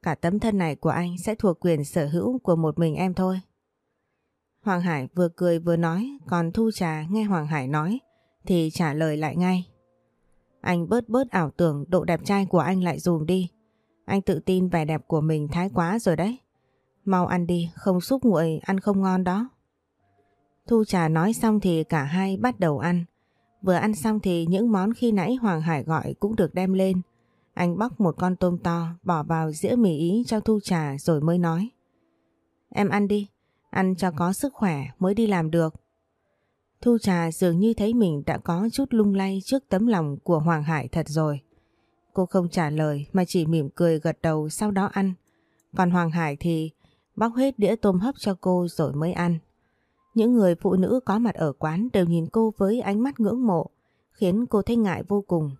Cả tấm thân này của anh sẽ thuộc quyền sở hữu của một mình em thôi. Hoàng Hải vừa cười vừa nói, còn Thu Trà nghe Hoàng Hải nói thì trả lời lại ngay. Anh bớt bớt ảo tưởng độ đẹp trai của anh lại dùm đi. Anh tự tin vẻ đẹp của mình thái quá rồi đấy. Mau ăn đi, không xúc nguội, ăn không ngon đó. Thu trà nói xong thì cả hai bắt đầu ăn. Vừa ăn xong thì những món khi nãy Hoàng Hải gọi cũng được đem lên. Anh bóc một con tôm to bỏ vào dĩa mì ý cho Thu trà rồi mới nói. Em ăn đi, ăn cho có sức khỏe mới đi làm được. Thu trà dường như thấy mình đã có chút lung lay trước tấm lòng của Hoàng Hải thật rồi. Cô không trả lời mà chỉ mỉm cười gật đầu sau đó ăn. Còn Hoàng Hải thì bóc hết đĩa tôm hấp cho cô rồi mới ăn. Những người phụ nữ có mặt ở quán đều nhìn cô với ánh mắt ngưỡng mộ, khiến cô thấy ngại vô cùng.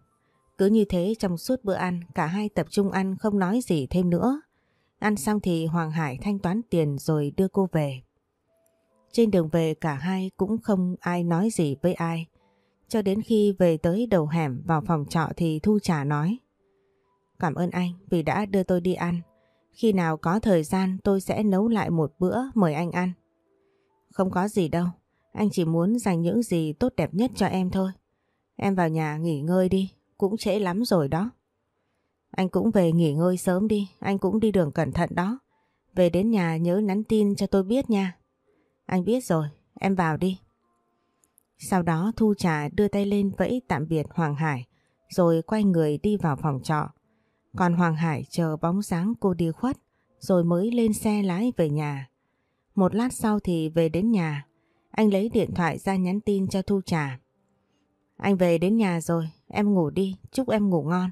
Cứ như thế trong suốt bữa ăn, cả hai tập trung ăn không nói gì thêm nữa. Ăn xong thì Hoàng Hải thanh toán tiền rồi đưa cô về. Trên đường về, cả hai cũng không ai nói gì với ai. Cho đến khi về tới đầu hẻm vào phòng trọ thì Thu Trà nói, Cảm ơn anh vì đã đưa tôi đi ăn. Khi nào có thời gian, tôi sẽ nấu lại một bữa mời anh ăn. Không có gì đâu. Anh chỉ muốn dành những gì tốt đẹp nhất cho em thôi. Em vào nhà nghỉ ngơi đi. Cũng trễ lắm rồi đó. Anh cũng về nghỉ ngơi sớm đi. Anh cũng đi đường cẩn thận đó. Về đến nhà nhớ nhắn tin cho tôi biết nha. Anh biết rồi. Em vào đi. Sau đó Thu Trà đưa tay lên vẫy tạm biệt Hoàng Hải rồi quay người đi vào phòng trọ. Còn Hoàng Hải chờ bóng dáng cô đi khuất rồi mới lên xe lái về nhà. Một lát sau thì về đến nhà, anh lấy điện thoại ra nhắn tin cho Thu Trà. Anh về đến nhà rồi, em ngủ đi, chúc em ngủ ngon.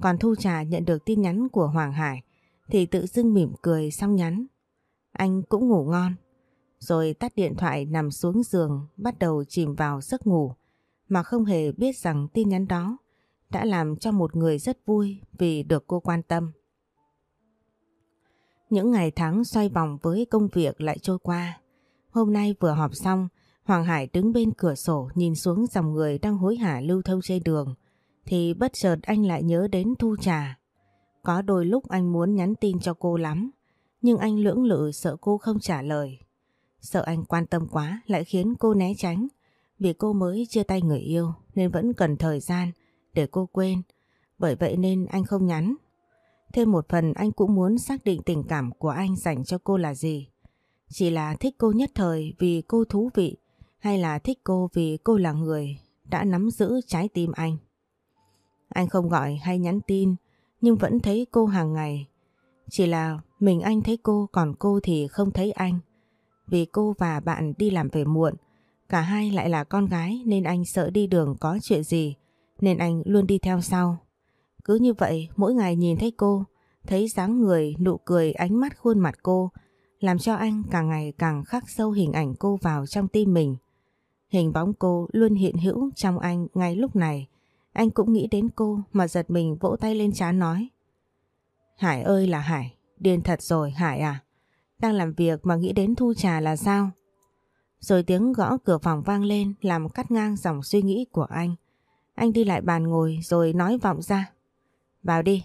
Còn Thu Trà nhận được tin nhắn của Hoàng Hải thì tự dưng mỉm cười xong nhắn. Anh cũng ngủ ngon. Rồi tắt điện thoại nằm xuống giường bắt đầu chìm vào giấc ngủ mà không hề biết rằng tin nhắn đó đã làm cho một người rất vui vì được cô quan tâm. Những ngày tháng xoay vòng với công việc lại trôi qua. Hôm nay vừa họp xong, Hoàng Hải đứng bên cửa sổ nhìn xuống dòng người đang hối hả lưu thông trên đường. Thì bất chợt anh lại nhớ đến Thu Trà. Có đôi lúc anh muốn nhắn tin cho cô lắm, nhưng anh lưỡng lự sợ cô không trả lời. Sợ anh quan tâm quá lại khiến cô né tránh, vì cô mới chia tay người yêu nên vẫn cần thời gian để cô quên. Bởi vậy nên anh không nhắn. Thêm một phần anh cũng muốn xác định tình cảm của anh dành cho cô là gì. Chỉ là thích cô nhất thời vì cô thú vị hay là thích cô vì cô là người đã nắm giữ trái tim anh. Anh không gọi hay nhắn tin nhưng vẫn thấy cô hàng ngày. Chỉ là mình anh thấy cô còn cô thì không thấy anh. Vì cô và bạn đi làm về muộn, cả hai lại là con gái nên anh sợ đi đường có chuyện gì nên anh luôn đi theo sau. Cứ như vậy mỗi ngày nhìn thấy cô, thấy dáng người, nụ cười, ánh mắt khuôn mặt cô làm cho anh càng ngày càng khắc sâu hình ảnh cô vào trong tim mình. Hình bóng cô luôn hiện hữu trong anh ngay lúc này. Anh cũng nghĩ đến cô mà giật mình vỗ tay lên trán nói. Hải ơi là Hải, điên thật rồi Hải à. Đang làm việc mà nghĩ đến thu trà là sao? Rồi tiếng gõ cửa phòng vang lên làm cắt ngang dòng suy nghĩ của anh. Anh đi lại bàn ngồi rồi nói vọng ra. Vào đi.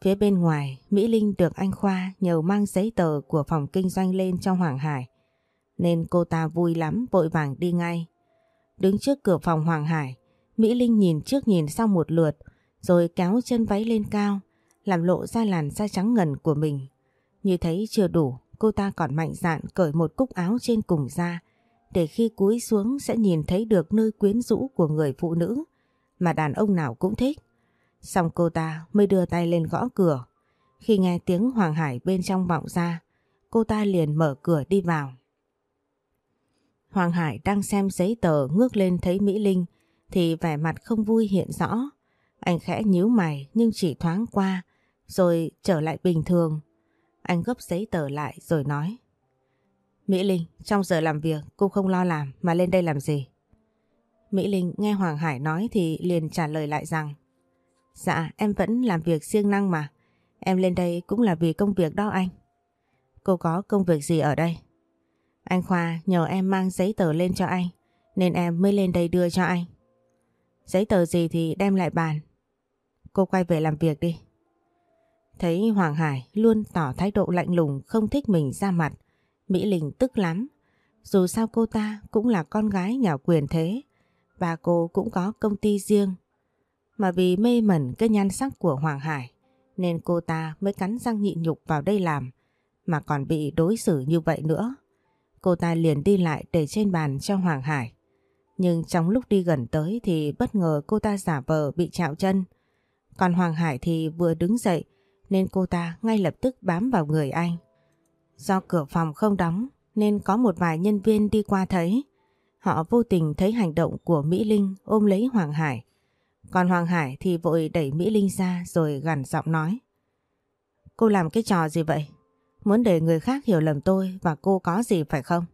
Phía bên ngoài, Mỹ Linh được anh Khoa nhờ mang giấy tờ của phòng kinh doanh lên cho Hoàng Hải. Nên cô ta vui lắm vội vàng đi ngay. Đứng trước cửa phòng Hoàng Hải, Mỹ Linh nhìn trước nhìn sau một lượt rồi kéo chân váy lên cao làm lộ ra làn da trắng ngần của mình. Như thấy chưa đủ, cô ta còn mạnh dạn cởi một cúc áo trên cùng da để khi cúi xuống sẽ nhìn thấy được nơi quyến rũ của người phụ nữ mà đàn ông nào cũng thích. Xong cô ta mới đưa tay lên gõ cửa. Khi nghe tiếng Hoàng Hải bên trong vọng ra, cô ta liền mở cửa đi vào. Hoàng Hải đang xem giấy tờ ngước lên thấy Mỹ Linh thì vẻ mặt không vui hiện rõ. Anh khẽ nhíu mày nhưng chỉ thoáng qua rồi trở lại bình thường. Anh gấp giấy tờ lại rồi nói. Mỹ Linh, trong giờ làm việc cô không lo làm mà lên đây làm gì? Mỹ Linh nghe Hoàng Hải nói thì liền trả lời lại rằng Dạ em vẫn làm việc siêng năng mà Em lên đây cũng là vì công việc đó anh Cô có công việc gì ở đây? Anh Khoa nhờ em mang giấy tờ lên cho anh Nên em mới lên đây đưa cho anh Giấy tờ gì thì đem lại bàn Cô quay về làm việc đi Thấy Hoàng Hải luôn tỏ thái độ lạnh lùng, không thích mình ra mặt. Mỹ Linh tức lắm. Dù sao cô ta cũng là con gái nhà quyền thế, Và cô cũng có công ty riêng. Mà vì mê mẩn cái nhan sắc của Hoàng Hải, Nên cô ta mới cắn răng nhịn nhục vào đây làm, Mà còn bị đối xử như vậy nữa. Cô ta liền đi lại để trên bàn cho Hoàng Hải. Nhưng trong lúc đi gần tới thì bất ngờ cô ta giả vờ bị chạo chân. Còn Hoàng Hải thì vừa đứng dậy nên cô ta ngay lập tức bám vào người anh Do cửa phòng không đóng nên có một vài nhân viên đi qua thấy. Họ vô tình thấy hành động của Mỹ Linh ôm lấy Hoàng Hải. Còn Hoàng Hải thì vội đẩy Mỹ Linh ra rồi gằn giọng nói. Cô làm cái trò gì vậy? Muốn để người khác hiểu lầm tôi và cô có gì phải không?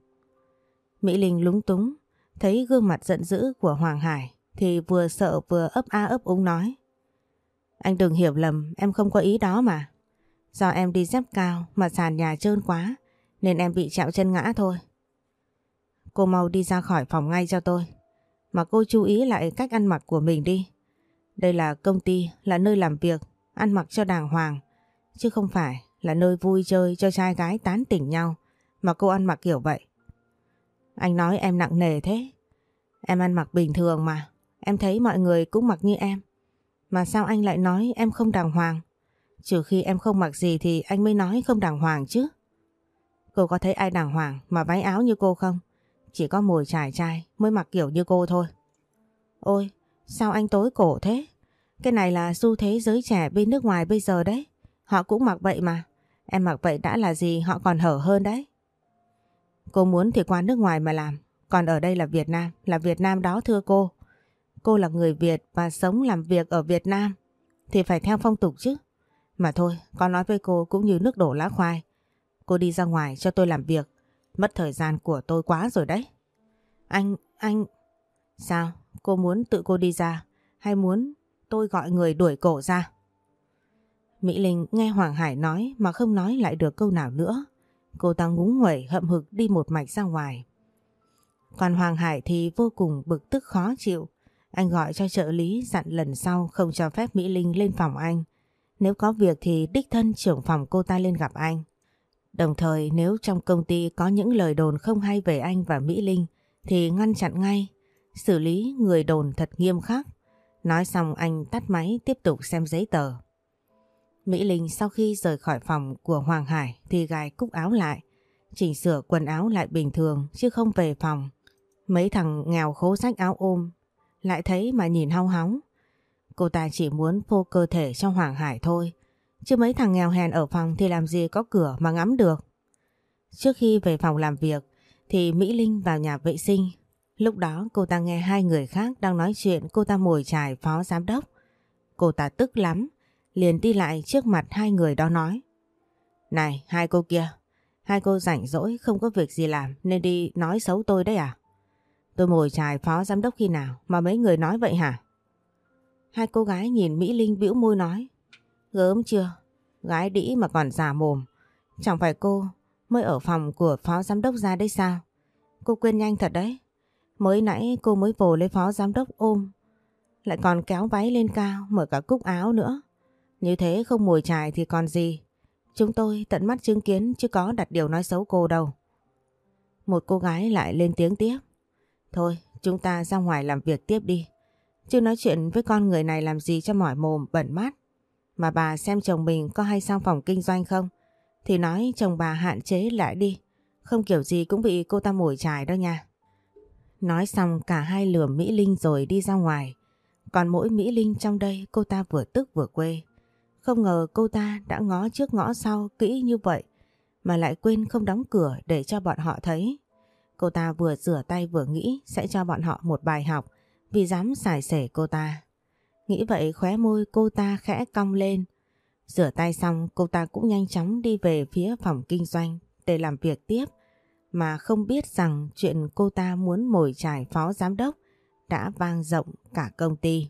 Mỹ Linh lúng túng, thấy gương mặt giận dữ của Hoàng Hải thì vừa sợ vừa ấp a ấp úng nói. Anh đừng hiểu lầm, em không có ý đó mà. Do em đi dép cao mà sàn nhà trơn quá nên em bị chạm chân ngã thôi. Cô mau đi ra khỏi phòng ngay cho tôi. Mà cô chú ý lại cách ăn mặc của mình đi. Đây là công ty, là nơi làm việc, ăn mặc cho đàng hoàng. Chứ không phải là nơi vui chơi cho trai gái tán tỉnh nhau mà cô ăn mặc kiểu vậy. Anh nói em nặng nề thế. Em ăn mặc bình thường mà. Em thấy mọi người cũng mặc như em. Mà sao anh lại nói em không đàng hoàng? Trừ khi em không mặc gì thì anh mới nói không đàng hoàng chứ. Cô có thấy ai đàng hoàng mà váy áo như cô không? Chỉ có mùi trải trai mới mặc kiểu như cô thôi. Ôi, sao anh tối cổ thế? Cái này là xu thế giới trẻ bên nước ngoài bây giờ đấy. Họ cũng mặc vậy mà. Em mặc vậy đã là gì họ còn hở hơn đấy. Cô muốn thì qua nước ngoài mà làm. Còn ở đây là Việt Nam, là Việt Nam đó thưa cô. Cô là người Việt và sống làm việc ở Việt Nam thì phải theo phong tục chứ. Mà thôi, con nói với cô cũng như nước đổ lá khoai. Cô đi ra ngoài cho tôi làm việc. Mất thời gian của tôi quá rồi đấy. Anh, anh... Sao? Cô muốn tự cô đi ra? Hay muốn tôi gọi người đuổi cổ ra? Mỹ Linh nghe Hoàng Hải nói mà không nói lại được câu nào nữa. Cô ta ngúng nguẩy hậm hực đi một mạch ra ngoài. Còn Hoàng Hải thì vô cùng bực tức khó chịu. Anh gọi cho trợ lý dặn lần sau không cho phép Mỹ Linh lên phòng anh. Nếu có việc thì đích thân trưởng phòng cô ta lên gặp anh. Đồng thời nếu trong công ty có những lời đồn không hay về anh và Mỹ Linh thì ngăn chặn ngay, xử lý người đồn thật nghiêm khắc. Nói xong anh tắt máy tiếp tục xem giấy tờ. Mỹ Linh sau khi rời khỏi phòng của Hoàng Hải thì gài cúc áo lại, chỉnh sửa quần áo lại bình thường chứ không về phòng. Mấy thằng nghèo khố rách áo ôm lại thấy mà nhìn hao hóng. Cô ta chỉ muốn phô cơ thể cho Hoàng Hải thôi. Chứ mấy thằng nghèo hèn ở phòng thì làm gì có cửa mà ngắm được. Trước khi về phòng làm việc thì Mỹ Linh vào nhà vệ sinh. Lúc đó cô ta nghe hai người khác đang nói chuyện cô ta mồi chài phó giám đốc. Cô ta tức lắm, liền đi lại trước mặt hai người đó nói. Này, hai cô kia, hai cô rảnh rỗi không có việc gì làm nên đi nói xấu tôi đấy à? Tôi mồi trài phó giám đốc khi nào mà mấy người nói vậy hả? Hai cô gái nhìn Mỹ Linh bĩu môi nói. Gớm chưa? Gái đĩ mà còn giả mồm. Chẳng phải cô mới ở phòng của phó giám đốc ra đấy sao? Cô quên nhanh thật đấy. Mới nãy cô mới vồ lấy phó giám đốc ôm. Lại còn kéo váy lên cao, mở cả cúc áo nữa. Như thế không mùi trài thì còn gì. Chúng tôi tận mắt chứng kiến chứ có đặt điều nói xấu cô đâu. Một cô gái lại lên tiếng tiếp. Thôi, chúng ta ra ngoài làm việc tiếp đi. Chứ nói chuyện với con người này làm gì cho mỏi mồm, bẩn mắt. Mà bà xem chồng mình có hay sang phòng kinh doanh không? Thì nói chồng bà hạn chế lại đi. Không kiểu gì cũng bị cô ta mồi chài đó nha. Nói xong cả hai lườm Mỹ Linh rồi đi ra ngoài. Còn mỗi Mỹ Linh trong đây cô ta vừa tức vừa quê. Không ngờ cô ta đã ngó trước ngõ sau kỹ như vậy mà lại quên không đóng cửa để cho bọn họ thấy. Cô ta vừa rửa tay vừa nghĩ sẽ cho bọn họ một bài học vì dám xài sể cô ta. Nghĩ vậy khóe môi cô ta khẽ cong lên. Rửa tay xong, cô ta cũng nhanh chóng đi về phía phòng kinh doanh để làm việc tiếp mà không biết rằng chuyện cô ta muốn mồi trải phó giám đốc đã vang rộng cả công ty.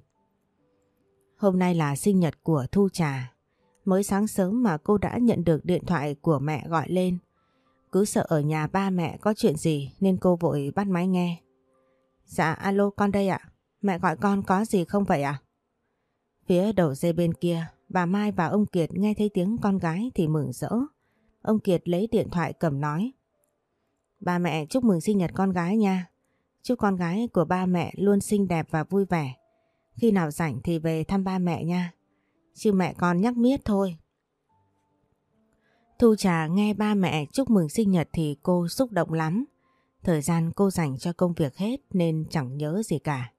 Hôm nay là sinh nhật của Thu Trà. Mới sáng sớm mà cô đã nhận được điện thoại của mẹ gọi lên. Cứ sợ ở nhà ba mẹ có chuyện gì nên cô vội bắt máy nghe. Dạ alo con đây ạ. Mẹ gọi con có gì không vậy ạ? Phía đầu dây bên kia, bà Mai và ông Kiệt nghe thấy tiếng con gái thì mừng rỡ. Ông Kiệt lấy điện thoại cầm nói. Ba mẹ chúc mừng sinh nhật con gái nha. Chúc con gái của ba mẹ luôn xinh đẹp và vui vẻ. Khi nào rảnh thì về thăm ba mẹ nha. Chứ mẹ con nhắc miết thôi. Thu Trà nghe ba mẹ chúc mừng sinh nhật thì cô xúc động lắm. Thời gian cô dành cho công việc hết nên chẳng nhớ gì cả.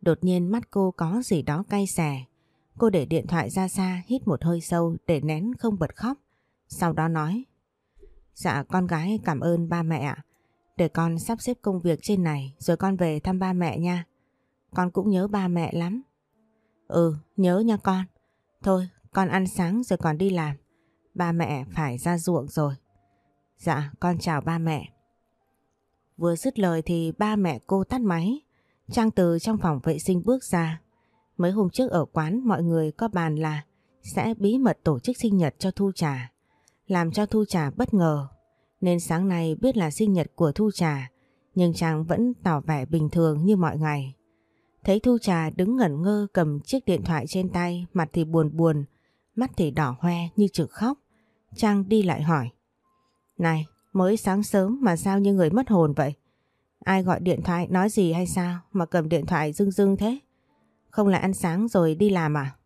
Đột nhiên mắt cô có gì đó cay xè. Cô để điện thoại ra xa hít một hơi sâu để nén không bật khóc. Sau đó nói Dạ con gái cảm ơn ba mẹ ạ. Để con sắp xếp công việc trên này rồi con về thăm ba mẹ nha. Con cũng nhớ ba mẹ lắm. Ừ, nhớ nha con. Thôi, con ăn sáng rồi còn đi làm. Ba mẹ phải ra ruộng rồi. Dạ, con chào ba mẹ. Vừa dứt lời thì ba mẹ cô tắt máy. Trang từ trong phòng vệ sinh bước ra. Mấy hôm trước ở quán mọi người có bàn là sẽ bí mật tổ chức sinh nhật cho Thu Trà. Làm cho Thu Trà bất ngờ. Nên sáng nay biết là sinh nhật của Thu Trà nhưng Trang vẫn tỏ vẻ bình thường như mọi ngày. Thấy Thu Trà đứng ngẩn ngơ cầm chiếc điện thoại trên tay, mặt thì buồn buồn, mắt thì đỏ hoe như trực khóc. Trang đi lại hỏi. Này, mới sáng sớm mà sao như người mất hồn vậy? Ai gọi điện thoại nói gì hay sao mà cầm điện thoại rưng rưng thế? Không lại ăn sáng rồi đi làm à?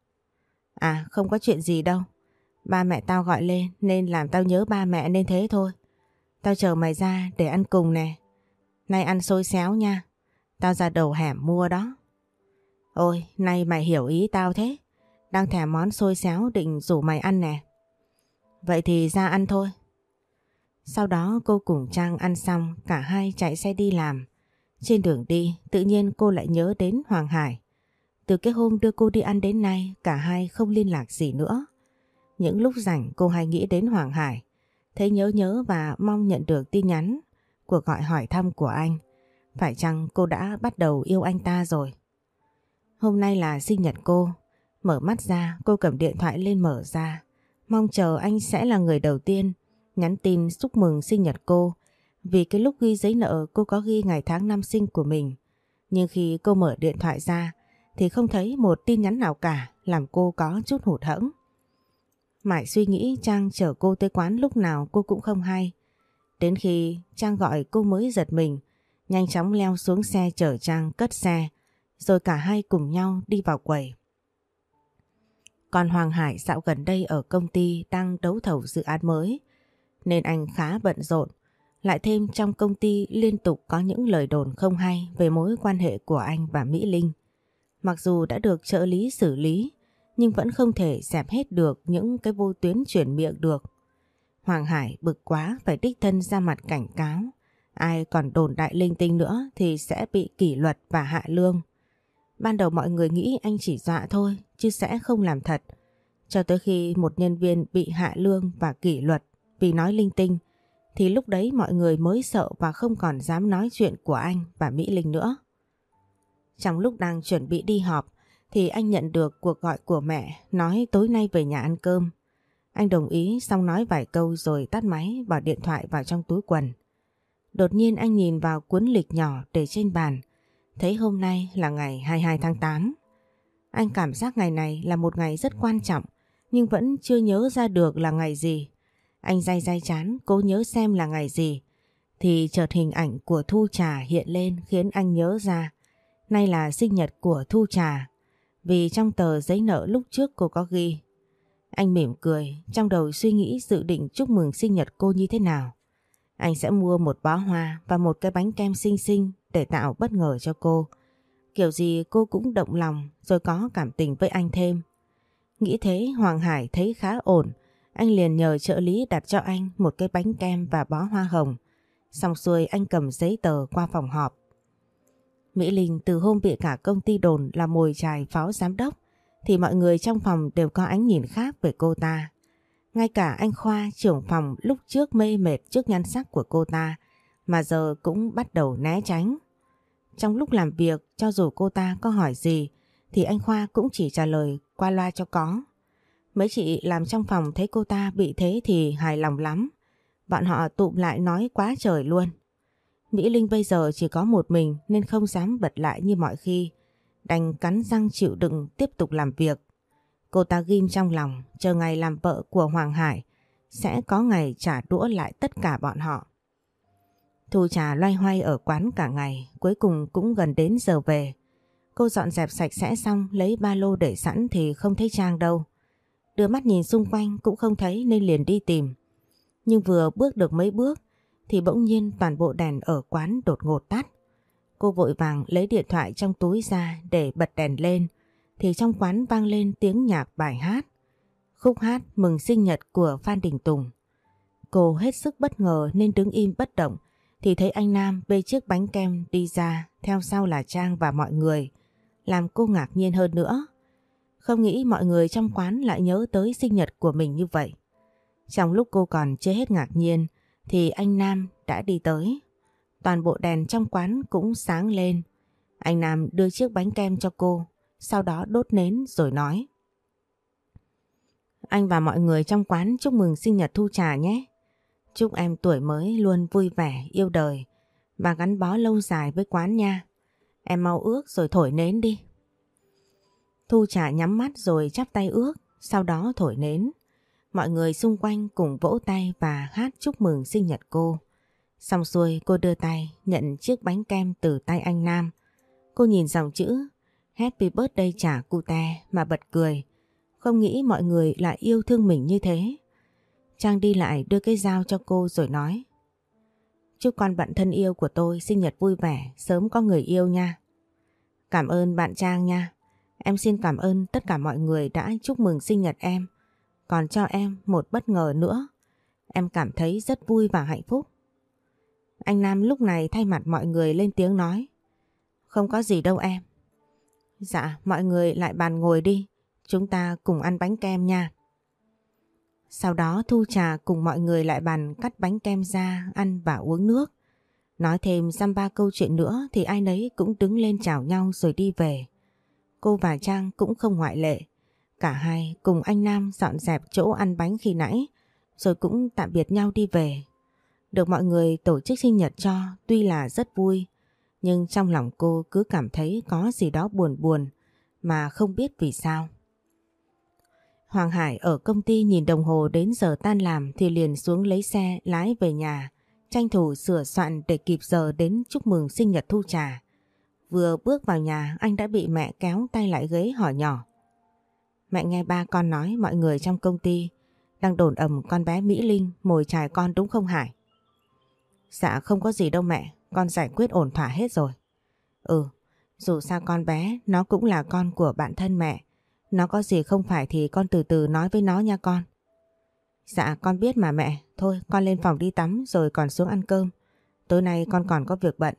À không có chuyện gì đâu. Ba mẹ tao gọi lên nên làm tao nhớ ba mẹ nên thế thôi. Tao chờ mày ra để ăn cùng nè. Nay ăn xôi xéo nha. Tao ra đầu hẻm mua đó. Ôi, nay mày hiểu ý tao thế. Đang thèm món xôi xéo định rủ mày ăn nè. Vậy thì ra ăn thôi. Sau đó cô cùng Trang ăn xong cả hai chạy xe đi làm. Trên đường đi tự nhiên cô lại nhớ đến Hoàng Hải. Từ cái hôm đưa cô đi ăn đến nay cả hai không liên lạc gì nữa. Những lúc rảnh cô hay nghĩ đến Hoàng Hải. Thấy nhớ nhớ và mong nhận được tin nhắn, cuộc gọi hỏi thăm của anh. Phải chăng cô đã bắt đầu yêu anh ta rồi? Hôm nay là sinh nhật cô. Mở mắt ra cô cầm điện thoại lên mở ra. Mong chờ anh sẽ là người đầu tiên nhắn tin chúc mừng sinh nhật cô. Vì cái lúc ghi giấy nợ cô có ghi ngày tháng năm sinh của mình. Nhưng khi cô mở điện thoại ra thì không thấy một tin nhắn nào cả làm cô có chút hụt hẫng. Mãi suy nghĩ Trang chở cô tới quán lúc nào cô cũng không hay. Đến khi Trang gọi cô mới giật mình, nhanh chóng leo xuống xe chở Trang cất xe, rồi cả hai cùng nhau đi vào quầy. Còn Hoàng Hải dạo gần đây ở công ty đang đấu thầu dự án mới, nên anh khá bận rộn. Lại thêm trong công ty liên tục có những lời đồn không hay về mối quan hệ của anh và Mỹ Linh. Mặc dù đã được trợ lý xử lý, nhưng vẫn không thể dẹp hết được những cái vô tuyến chuyển miệng được. Hoàng Hải bực quá phải đích thân ra mặt cảnh cáo. Ai còn đồn đại linh tinh nữa thì sẽ bị kỷ luật và hạ lương. Ban đầu mọi người nghĩ anh chỉ dọa thôi chứ sẽ không làm thật. Cho tới khi một nhân viên bị hạ lương và kỷ luật vì nói linh tinh thì lúc đấy mọi người mới sợ và không còn dám nói chuyện của anh và Mỹ Linh nữa. Trong lúc đang chuẩn bị đi họp thì anh nhận được cuộc gọi của mẹ nói tối nay về nhà ăn cơm. Anh đồng ý xong nói vài câu rồi tắt máy bỏ điện thoại vào trong túi quần. Đột nhiên anh nhìn vào cuốn lịch nhỏ để trên bàn, thấy hôm nay là ngày 22 tháng 8. Anh cảm giác ngày này là một ngày rất quan trọng, nhưng vẫn chưa nhớ ra được là ngày gì. Anh day day chán cố nhớ xem là ngày gì, thì chợt hình ảnh của Thu Trà hiện lên khiến anh nhớ ra. Nay là sinh nhật của Thu Trà, vì trong tờ giấy nợ lúc trước cô có ghi. Anh mỉm cười, trong đầu suy nghĩ dự định chúc mừng sinh nhật cô như thế nào. Anh sẽ mua một bó hoa và một cái bánh kem xinh xinh để tạo bất ngờ cho cô. Kiểu gì cô cũng động lòng, rồi có cảm tình với anh thêm. Nghĩ thế, Hoàng Hải thấy khá ổn. Anh liền nhờ trợ lý đặt cho anh một cái bánh kem và bó hoa hồng. Xong xuôi anh cầm giấy tờ qua phòng họp. Mỹ Linh từ hôm bị cả công ty đồn là mồi trài phó giám đốc, thì mọi người trong phòng đều có ánh nhìn khác về cô ta. Ngay cả anh Khoa, trưởng phòng, lúc trước mê mệt trước nhan sắc của cô ta, mà giờ cũng bắt đầu né tránh. Trong lúc làm việc, cho dù cô ta có hỏi gì, thì anh Khoa cũng chỉ trả lời qua loa cho có. Mấy chị làm trong phòng thấy cô ta bị thế thì hài lòng lắm. Bọn họ tụm lại nói quá trời luôn. Mỹ Linh bây giờ chỉ có một mình nên không dám bật lại như mọi khi. Đành cắn răng chịu đựng tiếp tục làm việc. Cô ta ghim trong lòng, chờ ngày làm vợ của Hoàng Hải, sẽ có ngày trả đũa lại tất cả bọn họ. Thu trà loay hoay ở quán cả ngày, cuối cùng cũng gần đến giờ về. Cô dọn dẹp sạch sẽ xong lấy ba lô để sẵn thì không thấy Trang đâu. Đưa mắt nhìn xung quanh cũng không thấy nên liền đi tìm. Nhưng vừa bước được mấy bước thì bỗng nhiên toàn bộ đèn ở quán đột ngột tắt. Cô vội vàng lấy điện thoại trong túi ra để bật đèn lên thì trong quán vang lên tiếng nhạc bài hát. Khúc hát mừng sinh nhật của Phan Đình Tùng. Cô hết sức bất ngờ nên đứng im bất động thì thấy anh Nam bê chiếc bánh kem đi ra theo sau là Trang và mọi người làm cô ngạc nhiên hơn nữa. Không nghĩ mọi người trong quán lại nhớ tới sinh nhật của mình như vậy. Trong lúc cô còn chưa hết ngạc nhiên thì anh Nam đã đi tới. Toàn bộ đèn trong quán cũng sáng lên. Anh Nam đưa chiếc bánh kem cho cô, sau đó đốt nến rồi nói. Anh và mọi người trong quán chúc mừng sinh nhật Thu Trà nhé. Chúc em tuổi mới luôn vui vẻ, yêu đời và gắn bó lâu dài với quán nha. Em mau ước rồi thổi nến đi. Thu Trà nhắm mắt rồi chắp tay ước, sau đó thổi nến. Mọi người xung quanh cùng vỗ tay và hát chúc mừng sinh nhật cô. Xong xuôi cô đưa tay nhận chiếc bánh kem từ tay anh Nam. Cô nhìn dòng chữ Happy birthday trả cụ te mà bật cười. Không nghĩ mọi người lại yêu thương mình như thế. Trang đi lại đưa cái dao cho cô rồi nói Chúc con bạn thân yêu của tôi sinh nhật vui vẻ, sớm có người yêu nha. Cảm ơn bạn Trang nha. Em xin cảm ơn tất cả mọi người đã chúc mừng sinh nhật em. Còn cho em một bất ngờ nữa. Em cảm thấy rất vui và hạnh phúc. Anh Nam lúc này thay mặt mọi người lên tiếng nói. Không có gì đâu em. Dạ, mọi người lại bàn ngồi đi. Chúng ta cùng ăn bánh kem nha. Sau đó Thu Trà cùng mọi người lại bàn cắt bánh kem ra, ăn và uống nước. Nói thêm dăm ba câu chuyện nữa thì ai nấy cũng đứng lên chào nhau rồi đi về. Cô và Trang cũng không ngoại lệ. Cả hai cùng anh Nam dọn dẹp chỗ ăn bánh khi nãy rồi cũng tạm biệt nhau đi về. Được mọi người tổ chức sinh nhật cho tuy là rất vui nhưng trong lòng cô cứ cảm thấy có gì đó buồn buồn mà không biết vì sao. Hoàng Hải ở công ty nhìn đồng hồ đến giờ tan làm thì liền xuống lấy xe lái về nhà, tranh thủ sửa soạn để kịp giờ đến chúc mừng sinh nhật Thu Trà. Vừa bước vào nhà anh đã bị mẹ kéo tay lại ghế hỏi nhỏ. Mẹ nghe ba con nói mọi người trong công ty đang đồn ầm con bé Mỹ Linh mồi chài con đúng không Hải? Dạ không có gì đâu mẹ, con giải quyết ổn thỏa hết rồi. Ừ, dù sao con bé, nó cũng là con của bạn thân mẹ. Nó có gì không phải thì con từ từ nói với nó nha con. Dạ con biết mà mẹ, thôi con lên phòng đi tắm rồi còn xuống ăn cơm. Tối nay con còn có việc bận.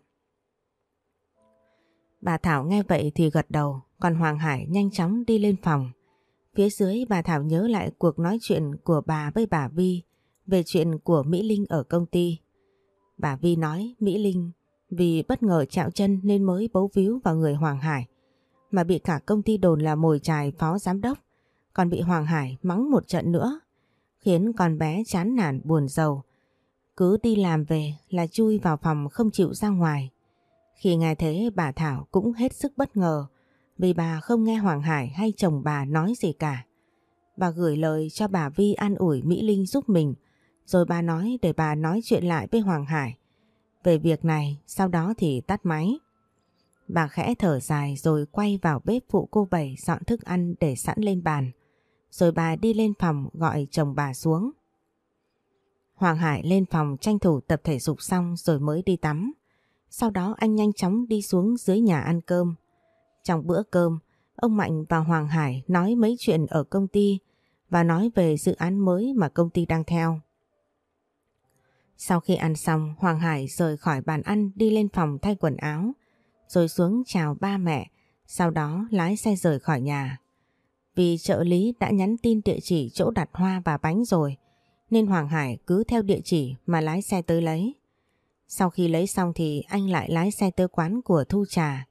Bà Thảo nghe vậy thì gật đầu, còn Hoàng Hải nhanh chóng đi lên phòng. Phía dưới bà Thảo nhớ lại cuộc nói chuyện của bà với bà Vi về chuyện của Mỹ Linh ở công ty. Bà Vi nói Mỹ Linh vì bất ngờ chạo chân nên mới bấu víu vào người Hoàng Hải mà bị cả công ty đồn là mồi chài phó giám đốc còn bị Hoàng Hải mắng một trận nữa, khiến con bé chán nản, buồn giàu. Cứ đi làm về là chui vào phòng không chịu ra ngoài. Khi nghe thế, bà Thảo cũng hết sức bất ngờ, vì bà không nghe Hoàng Hải hay chồng bà nói gì cả. Bà gửi lời cho bà Vi an ủi Mỹ Linh giúp mình, rồi bà nói để bà nói chuyện lại với Hoàng Hải. Về việc này, sau đó thì tắt máy. Bà khẽ thở dài rồi quay vào bếp phụ cô Bảy dọn thức ăn để sẵn lên bàn. Rồi bà đi lên phòng gọi chồng bà xuống. Hoàng Hải lên phòng tranh thủ tập thể dục xong rồi mới đi tắm. Sau đó anh nhanh chóng đi xuống dưới nhà ăn cơm. Trong bữa cơm, ông Mạnh và Hoàng Hải nói mấy chuyện ở công ty và nói về dự án mới mà công ty đang theo. Sau khi ăn xong, Hoàng Hải rời khỏi bàn ăn đi lên phòng thay quần áo, rồi xuống chào ba mẹ, sau đó lái xe rời khỏi nhà. Vì trợ lý đã nhắn tin địa chỉ chỗ đặt hoa và bánh rồi, nên Hoàng Hải cứ theo địa chỉ mà lái xe tới lấy. Sau khi lấy xong thì anh lại lái xe tới quán của Thu Trà.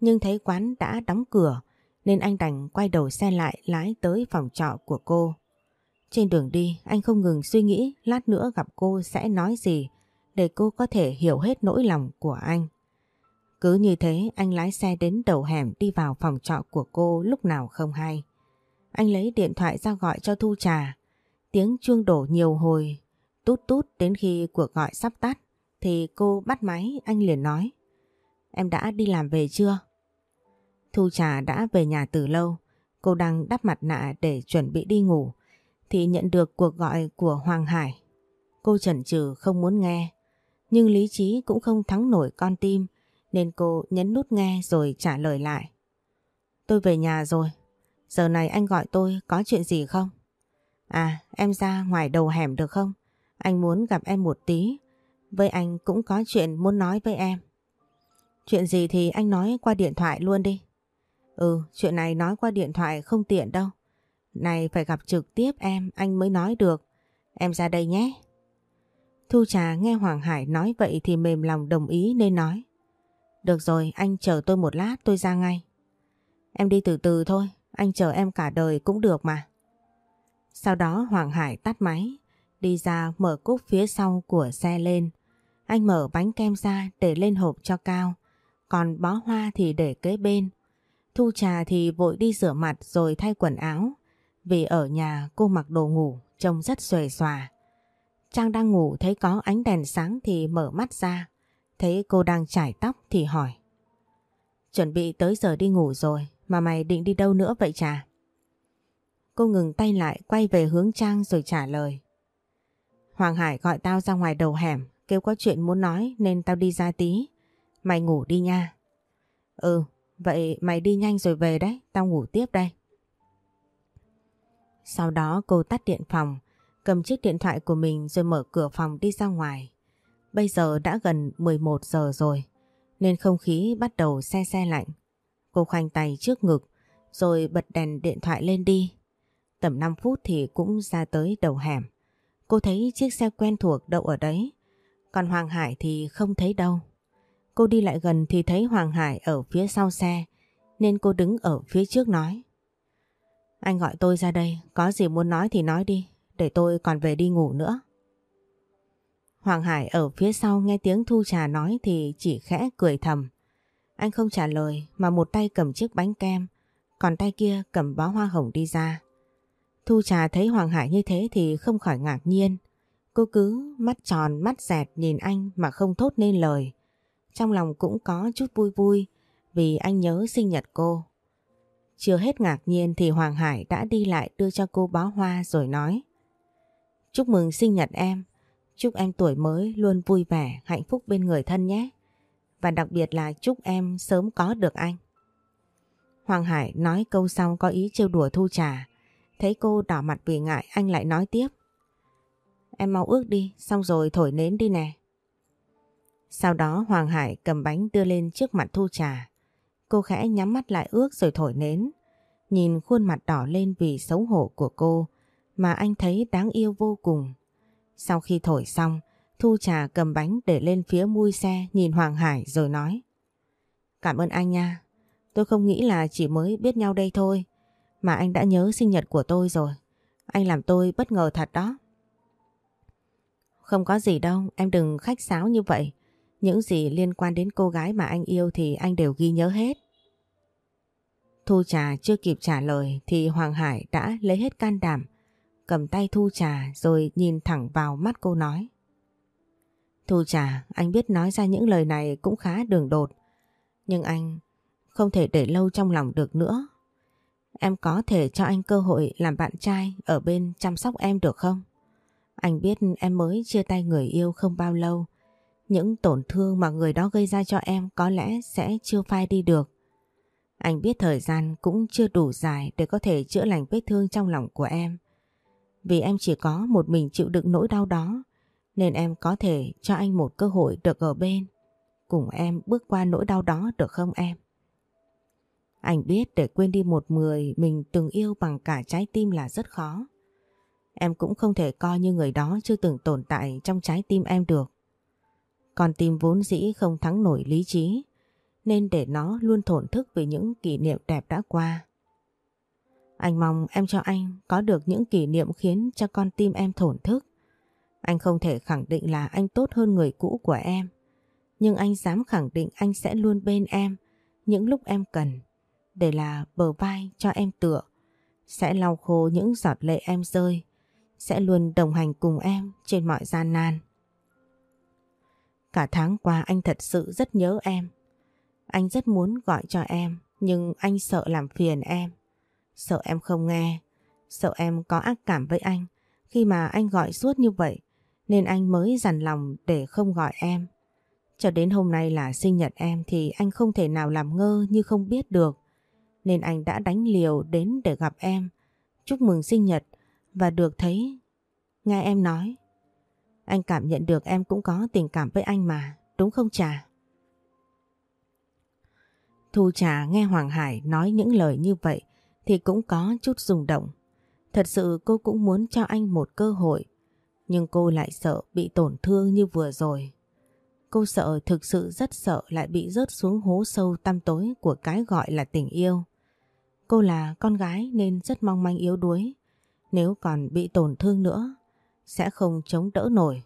Nhưng thấy quán đã đóng cửa nên anh đành quay đầu xe lại lái tới phòng trọ của cô. Trên đường đi anh không ngừng suy nghĩ lát nữa gặp cô sẽ nói gì để cô có thể hiểu hết nỗi lòng của anh. Cứ như thế anh lái xe đến đầu hẻm đi vào phòng trọ của cô lúc nào không hay. Anh lấy điện thoại ra gọi cho Thu Trà. Tiếng chuông đổ nhiều hồi, tút tút đến khi cuộc gọi sắp tắt thì cô bắt máy anh liền nói. Em đã đi làm về chưa? Thu Trà đã về nhà từ lâu. Cô đang đắp mặt nạ để chuẩn bị đi ngủ thì nhận được cuộc gọi của Hoàng Hải. Cô chần chừ không muốn nghe, nhưng lý trí cũng không thắng nổi con tim nên cô nhấn nút nghe rồi trả lời lại. Tôi về nhà rồi, giờ này anh gọi tôi có chuyện gì không? À, em ra ngoài đầu hẻm được không? Anh muốn gặp em một tí, với anh cũng có chuyện muốn nói với em. Chuyện gì thì anh nói qua điện thoại luôn đi. Ừ, chuyện này nói qua điện thoại không tiện đâu. Này phải gặp trực tiếp em anh mới nói được. Em ra đây nhé. Thu Trà nghe Hoàng Hải nói vậy thì mềm lòng đồng ý nên nói. Được rồi anh chờ tôi một lát tôi ra ngay. Em đi từ từ thôi, anh chờ em cả đời cũng được mà. Sau đó Hoàng Hải tắt máy, đi ra mở cúc phía sau của xe lên. Anh mở bánh kem ra để lên hộp cho Cao, còn bó hoa thì để kế bên. Thu trà thì vội đi rửa mặt rồi thay quần áo, vì ở nhà cô mặc đồ ngủ trông rất xuề xòa. Trang đang ngủ thấy có ánh đèn sáng thì mở mắt ra. Thấy cô đang chải tóc thì hỏi. Chuẩn bị tới giờ đi ngủ rồi mà mày định đi đâu nữa vậy trà? Cô ngừng tay lại quay về hướng Trang rồi trả lời. Hoàng Hải gọi tao ra ngoài đầu hẻm kêu có chuyện muốn nói nên tao đi ra tí. Mày ngủ đi nha. Ừ, vậy mày đi nhanh rồi về đấy, tao ngủ tiếp đây. Sau đó cô tắt điện phòng, cầm chiếc điện thoại của mình rồi mở cửa phòng đi ra ngoài. Bây giờ đã gần 11 giờ rồi, nên không khí bắt đầu xe xe lạnh. Cô khoanh tay trước ngực, rồi bật đèn điện thoại lên đi. Tầm 5 phút thì cũng ra tới đầu hẻm. Cô thấy chiếc xe quen thuộc đậu ở đấy, còn Hoàng Hải thì không thấy đâu. Cô đi lại gần thì thấy Hoàng Hải ở phía sau xe, nên cô đứng ở phía trước nói. Anh gọi tôi ra đây, có gì muốn nói thì nói đi, để tôi còn về đi ngủ nữa. Hoàng Hải ở phía sau nghe tiếng Thu Trà nói thì chỉ khẽ cười thầm. Anh không trả lời mà một tay cầm chiếc bánh kem, còn tay kia cầm bó hoa hồng đi ra. Thu Trà thấy Hoàng Hải như thế thì không khỏi ngạc nhiên. Cô cứ mắt tròn mắt dẹt nhìn anh mà không thốt nên lời. Trong lòng cũng có chút vui vui vì anh nhớ sinh nhật cô. Chưa hết ngạc nhiên thì Hoàng Hải đã đi lại đưa cho cô bó hoa rồi nói Chúc mừng sinh nhật em, Chúc em tuổi mới luôn vui vẻ, hạnh phúc bên người thân nhé. Và đặc biệt là chúc em sớm có được anh. Hoàng Hải nói câu sau có ý trêu đùa Thu Trà. Thấy cô đỏ mặt vì ngại anh lại nói tiếp. Em mau ước đi, xong rồi thổi nến đi nè. Sau đó Hoàng Hải cầm bánh đưa lên trước mặt Thu Trà. Cô khẽ nhắm mắt lại ước rồi thổi nến. Nhìn khuôn mặt đỏ lên vì xấu hổ của cô mà anh thấy đáng yêu vô cùng. Sau khi thổi xong, Thu Trà cầm bánh để lên phía mui xe nhìn Hoàng Hải rồi nói. Cảm ơn anh nha, tôi không nghĩ là chỉ mới biết nhau đây thôi, mà anh đã nhớ sinh nhật của tôi rồi. Anh làm tôi bất ngờ thật đó. Không có gì đâu, em đừng khách sáo như vậy. Những gì liên quan đến cô gái mà anh yêu thì anh đều ghi nhớ hết. Thu Trà chưa kịp trả lời thì Hoàng Hải đã lấy hết can đảm, cầm tay Thu Trà rồi nhìn thẳng vào mắt cô nói. Thu Trà, anh biết nói ra những lời này cũng khá đường đột, nhưng anh không thể để lâu trong lòng được nữa. Em có thể cho anh cơ hội làm bạn trai ở bên chăm sóc em được không? Anh biết em mới chia tay người yêu không bao lâu, những tổn thương mà người đó gây ra cho em có lẽ sẽ chưa phai đi được. Anh biết thời gian cũng chưa đủ dài để có thể chữa lành vết thương trong lòng của em. Vì em chỉ có một mình chịu đựng nỗi đau đó, nên em có thể cho anh một cơ hội được ở bên. Cùng em bước qua nỗi đau đó được không em? Anh biết để quên đi một người mình từng yêu bằng cả trái tim là rất khó. Em cũng không thể coi như người đó chưa từng tồn tại trong trái tim em được. Còn tim vốn dĩ không thắng nổi lý trí, nên để nó luôn thổn thức về những kỷ niệm đẹp đã qua. Anh mong em cho anh có được những kỷ niệm khiến cho con tim em thổn thức. Anh không thể khẳng định là anh tốt hơn người cũ của em, nhưng anh dám khẳng định anh sẽ luôn bên em những lúc em cần, để là bờ vai cho em tựa, sẽ lau khô những giọt lệ em rơi, sẽ luôn đồng hành cùng em trên mọi gian nan. Cả tháng qua anh thật sự rất nhớ em. Anh rất muốn gọi cho em, nhưng anh sợ làm phiền em. Sợ em không nghe, sợ em có ác cảm với anh khi mà anh gọi suốt như vậy, nên anh mới dằn lòng để không gọi em. Cho đến hôm nay là sinh nhật em thì anh không thể nào làm ngơ như không biết được. Nên anh đã đánh liều đến để gặp em, chúc mừng sinh nhật và được thấy, nghe em nói. Anh cảm nhận được em cũng có tình cảm với anh mà, đúng không Trà? Thu Trà nghe Hoàng Hải nói những lời như vậy thì cũng có chút rung động. Thật sự cô cũng muốn cho anh một cơ hội, nhưng cô lại sợ bị tổn thương như vừa rồi. Cô sợ thực sự rất sợ lại bị rớt xuống hố sâu tăm tối của cái gọi là tình yêu. Cô là con gái nên rất mong manh yếu đuối. Nếu còn bị tổn thương nữa, sẽ không chống đỡ nổi.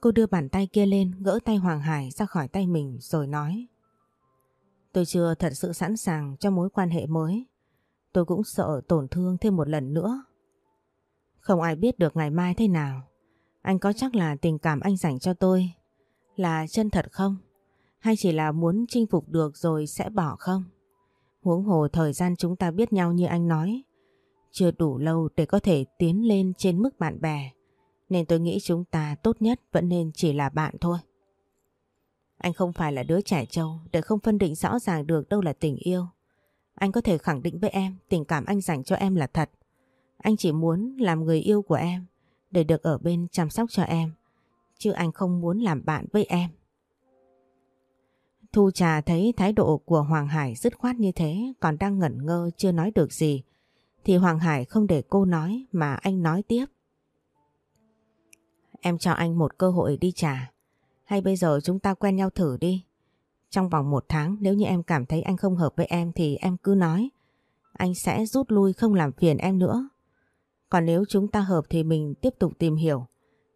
Cô đưa bàn tay kia lên gỡ tay Hoàng Hải ra khỏi tay mình rồi nói. Tôi chưa thật sự sẵn sàng cho mối quan hệ mới. Tôi cũng sợ tổn thương thêm một lần nữa. Không ai biết được ngày mai thế nào. Anh có chắc là tình cảm anh dành cho tôi là chân thật không? Hay chỉ là muốn chinh phục được rồi sẽ bỏ không? Huống hồ thời gian chúng ta biết nhau như anh nói, chưa đủ lâu để có thể tiến lên trên mức bạn bè. Nên tôi nghĩ chúng ta tốt nhất vẫn nên chỉ là bạn thôi. Anh không phải là đứa trẻ trâu, để không phân định rõ ràng được đâu là tình yêu. Anh có thể khẳng định với em, tình cảm anh dành cho em là thật. Anh chỉ muốn làm người yêu của em, để được ở bên chăm sóc cho em. Chứ anh không muốn làm bạn với em. Thu Trà thấy thái độ của Hoàng Hải dứt khoát như thế, còn đang ngẩn ngơ chưa nói được gì. Thì Hoàng Hải không để cô nói mà anh nói tiếp. Em cho anh một cơ hội đi trả. Hay bây giờ chúng ta quen nhau thử đi. Trong vòng một tháng nếu như em cảm thấy anh không hợp với em thì em cứ nói. Anh sẽ rút lui không làm phiền em nữa. Còn nếu chúng ta hợp thì mình tiếp tục tìm hiểu.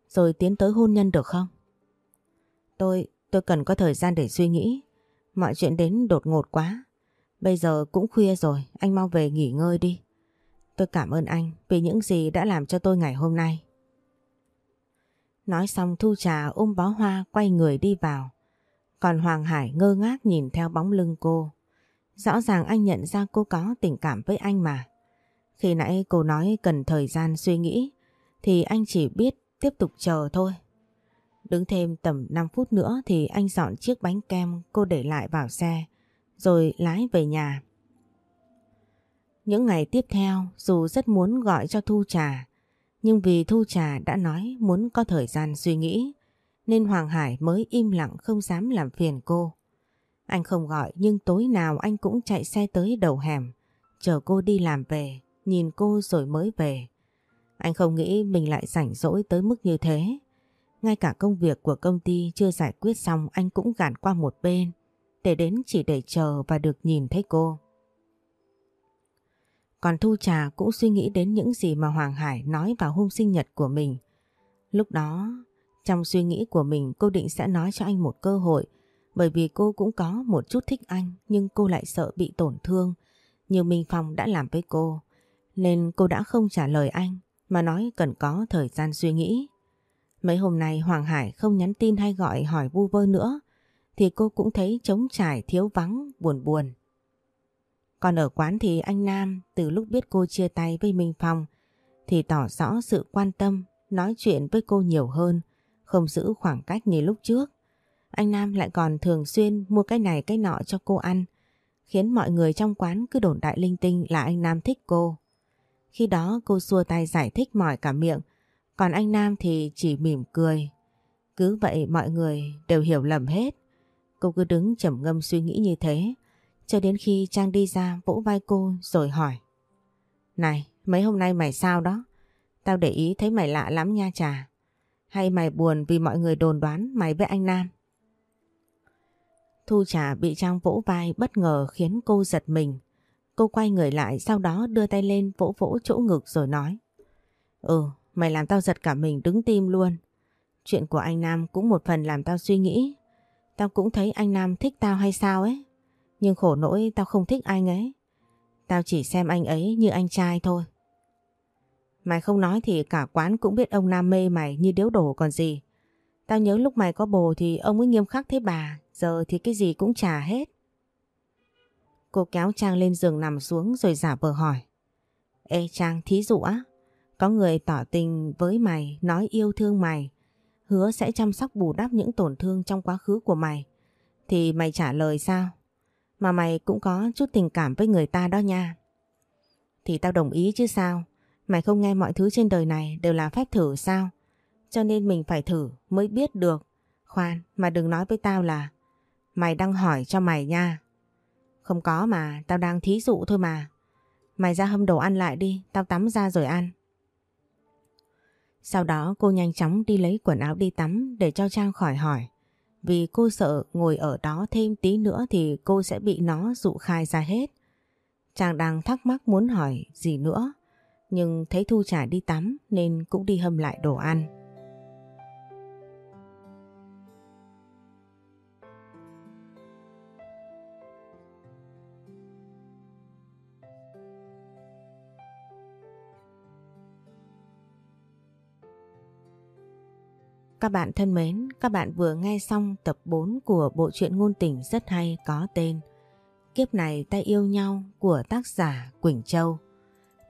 Rồi tiến tới hôn nhân được không? Tôi, tôi cần có thời gian để suy nghĩ. Mọi chuyện đến đột ngột quá. Bây giờ cũng khuya rồi, anh mau về nghỉ ngơi đi. Tôi cảm ơn anh vì những gì đã làm cho tôi ngày hôm nay. Nói xong Thu Trà ôm bó hoa quay người đi vào. Còn Hoàng Hải ngơ ngác nhìn theo bóng lưng cô. Rõ ràng anh nhận ra cô có tình cảm với anh mà. Khi nãy cô nói cần thời gian suy nghĩ thì anh chỉ biết tiếp tục chờ thôi. Đứng thêm tầm 5 phút nữa thì anh dọn chiếc bánh kem cô để lại vào xe, rồi lái về nhà. Những ngày tiếp theo, dù rất muốn gọi cho Thu Trà, nhưng vì Thu Trà đã nói muốn có thời gian suy nghĩ, nên Hoàng Hải mới im lặng không dám làm phiền cô. Anh không gọi nhưng tối nào anh cũng chạy xe tới đầu hẻm, chờ cô đi làm về, nhìn cô rồi mới về. Anh không nghĩ mình lại rảnh rỗi tới mức như thế. Ngay cả công việc của công ty chưa giải quyết xong anh cũng gạt qua một bên, để đến chỉ để chờ và được nhìn thấy cô. Còn Thu Trà cũng suy nghĩ đến những gì mà Hoàng Hải nói vào hôm sinh nhật của mình. Lúc đó, trong suy nghĩ của mình cô định sẽ nói cho anh một cơ hội bởi vì cô cũng có một chút thích anh nhưng cô lại sợ bị tổn thương như Minh Phong đã làm với cô. Nên cô đã không trả lời anh mà nói cần có thời gian suy nghĩ. Mấy hôm nay Hoàng Hải không nhắn tin hay gọi hỏi vu vơ nữa thì cô cũng thấy trống trải thiếu vắng buồn buồn. Còn ở quán thì anh Nam từ lúc biết cô chia tay với Minh Phong thì tỏ rõ sự quan tâm, nói chuyện với cô nhiều hơn, không giữ khoảng cách như lúc trước. Anh Nam lại còn thường xuyên mua cái này cái nọ cho cô ăn, khiến mọi người trong quán cứ đồn đại linh tinh là anh Nam thích cô. Khi đó cô xua tay giải thích mỏi cả miệng, còn anh Nam thì chỉ mỉm cười. Cứ vậy mọi người đều hiểu lầm hết. Cô cứ đứng trầm ngâm suy nghĩ như thế, cho đến khi Trang đi ra vỗ vai cô rồi hỏi. Này, mấy hôm nay mày sao đó? Tao để ý thấy mày lạ lắm nha trà. Hay mày buồn vì mọi người đồn đoán mày với anh Nam? Thu Trà bị Trang vỗ vai bất ngờ khiến cô giật mình. Cô quay người lại sau đó đưa tay lên vỗ vỗ chỗ ngực rồi nói. Ừ, mày làm tao giật cả mình đứng tim luôn. Chuyện của anh Nam cũng một phần làm tao suy nghĩ. Tao cũng thấy anh Nam thích tao hay sao ấy. Nhưng khổ nỗi tao không thích anh ấy. Tao chỉ xem anh ấy như anh trai thôi. Mày không nói thì cả quán cũng biết ông Nam mê mày như điếu đổ còn gì. Tao nhớ lúc mày có bồ thì ông ấy nghiêm khắc thế bà, giờ thì cái gì cũng trả hết. Cô kéo Trang lên giường nằm xuống rồi giả vờ hỏi. Ê Trang, thí dụ á, có người tỏ tình với mày, nói yêu thương mày, hứa sẽ chăm sóc bù đắp những tổn thương trong quá khứ của mày, thì mày trả lời sao? Mà mày cũng có chút tình cảm với người ta đó nha. Thì tao đồng ý chứ sao, mày không nghe mọi thứ trên đời này đều là phép thử sao? Cho nên mình phải thử mới biết được. Khoan, mà đừng nói với tao là mày đang hỏi cho mày nha. Không có mà, tao đang thí dụ thôi mà. Mày ra hâm đồ ăn lại đi, tao tắm ra rồi ăn. Sau đó cô nhanh chóng đi lấy quần áo đi tắm để cho Trang khỏi hỏi. Vì cô sợ ngồi ở đó thêm tí nữa thì cô sẽ bị nó dụ khai ra hết. Trang đang thắc mắc muốn hỏi gì nữa. Nhưng thấy Thu Trà đi tắm nên cũng đi hâm lại đồ ăn. Các bạn thân mến, các bạn vừa nghe xong tập 4 của bộ truyện ngôn tình rất hay có tên Kiếp này ta yêu nhau của tác giả Quỳnh Châu.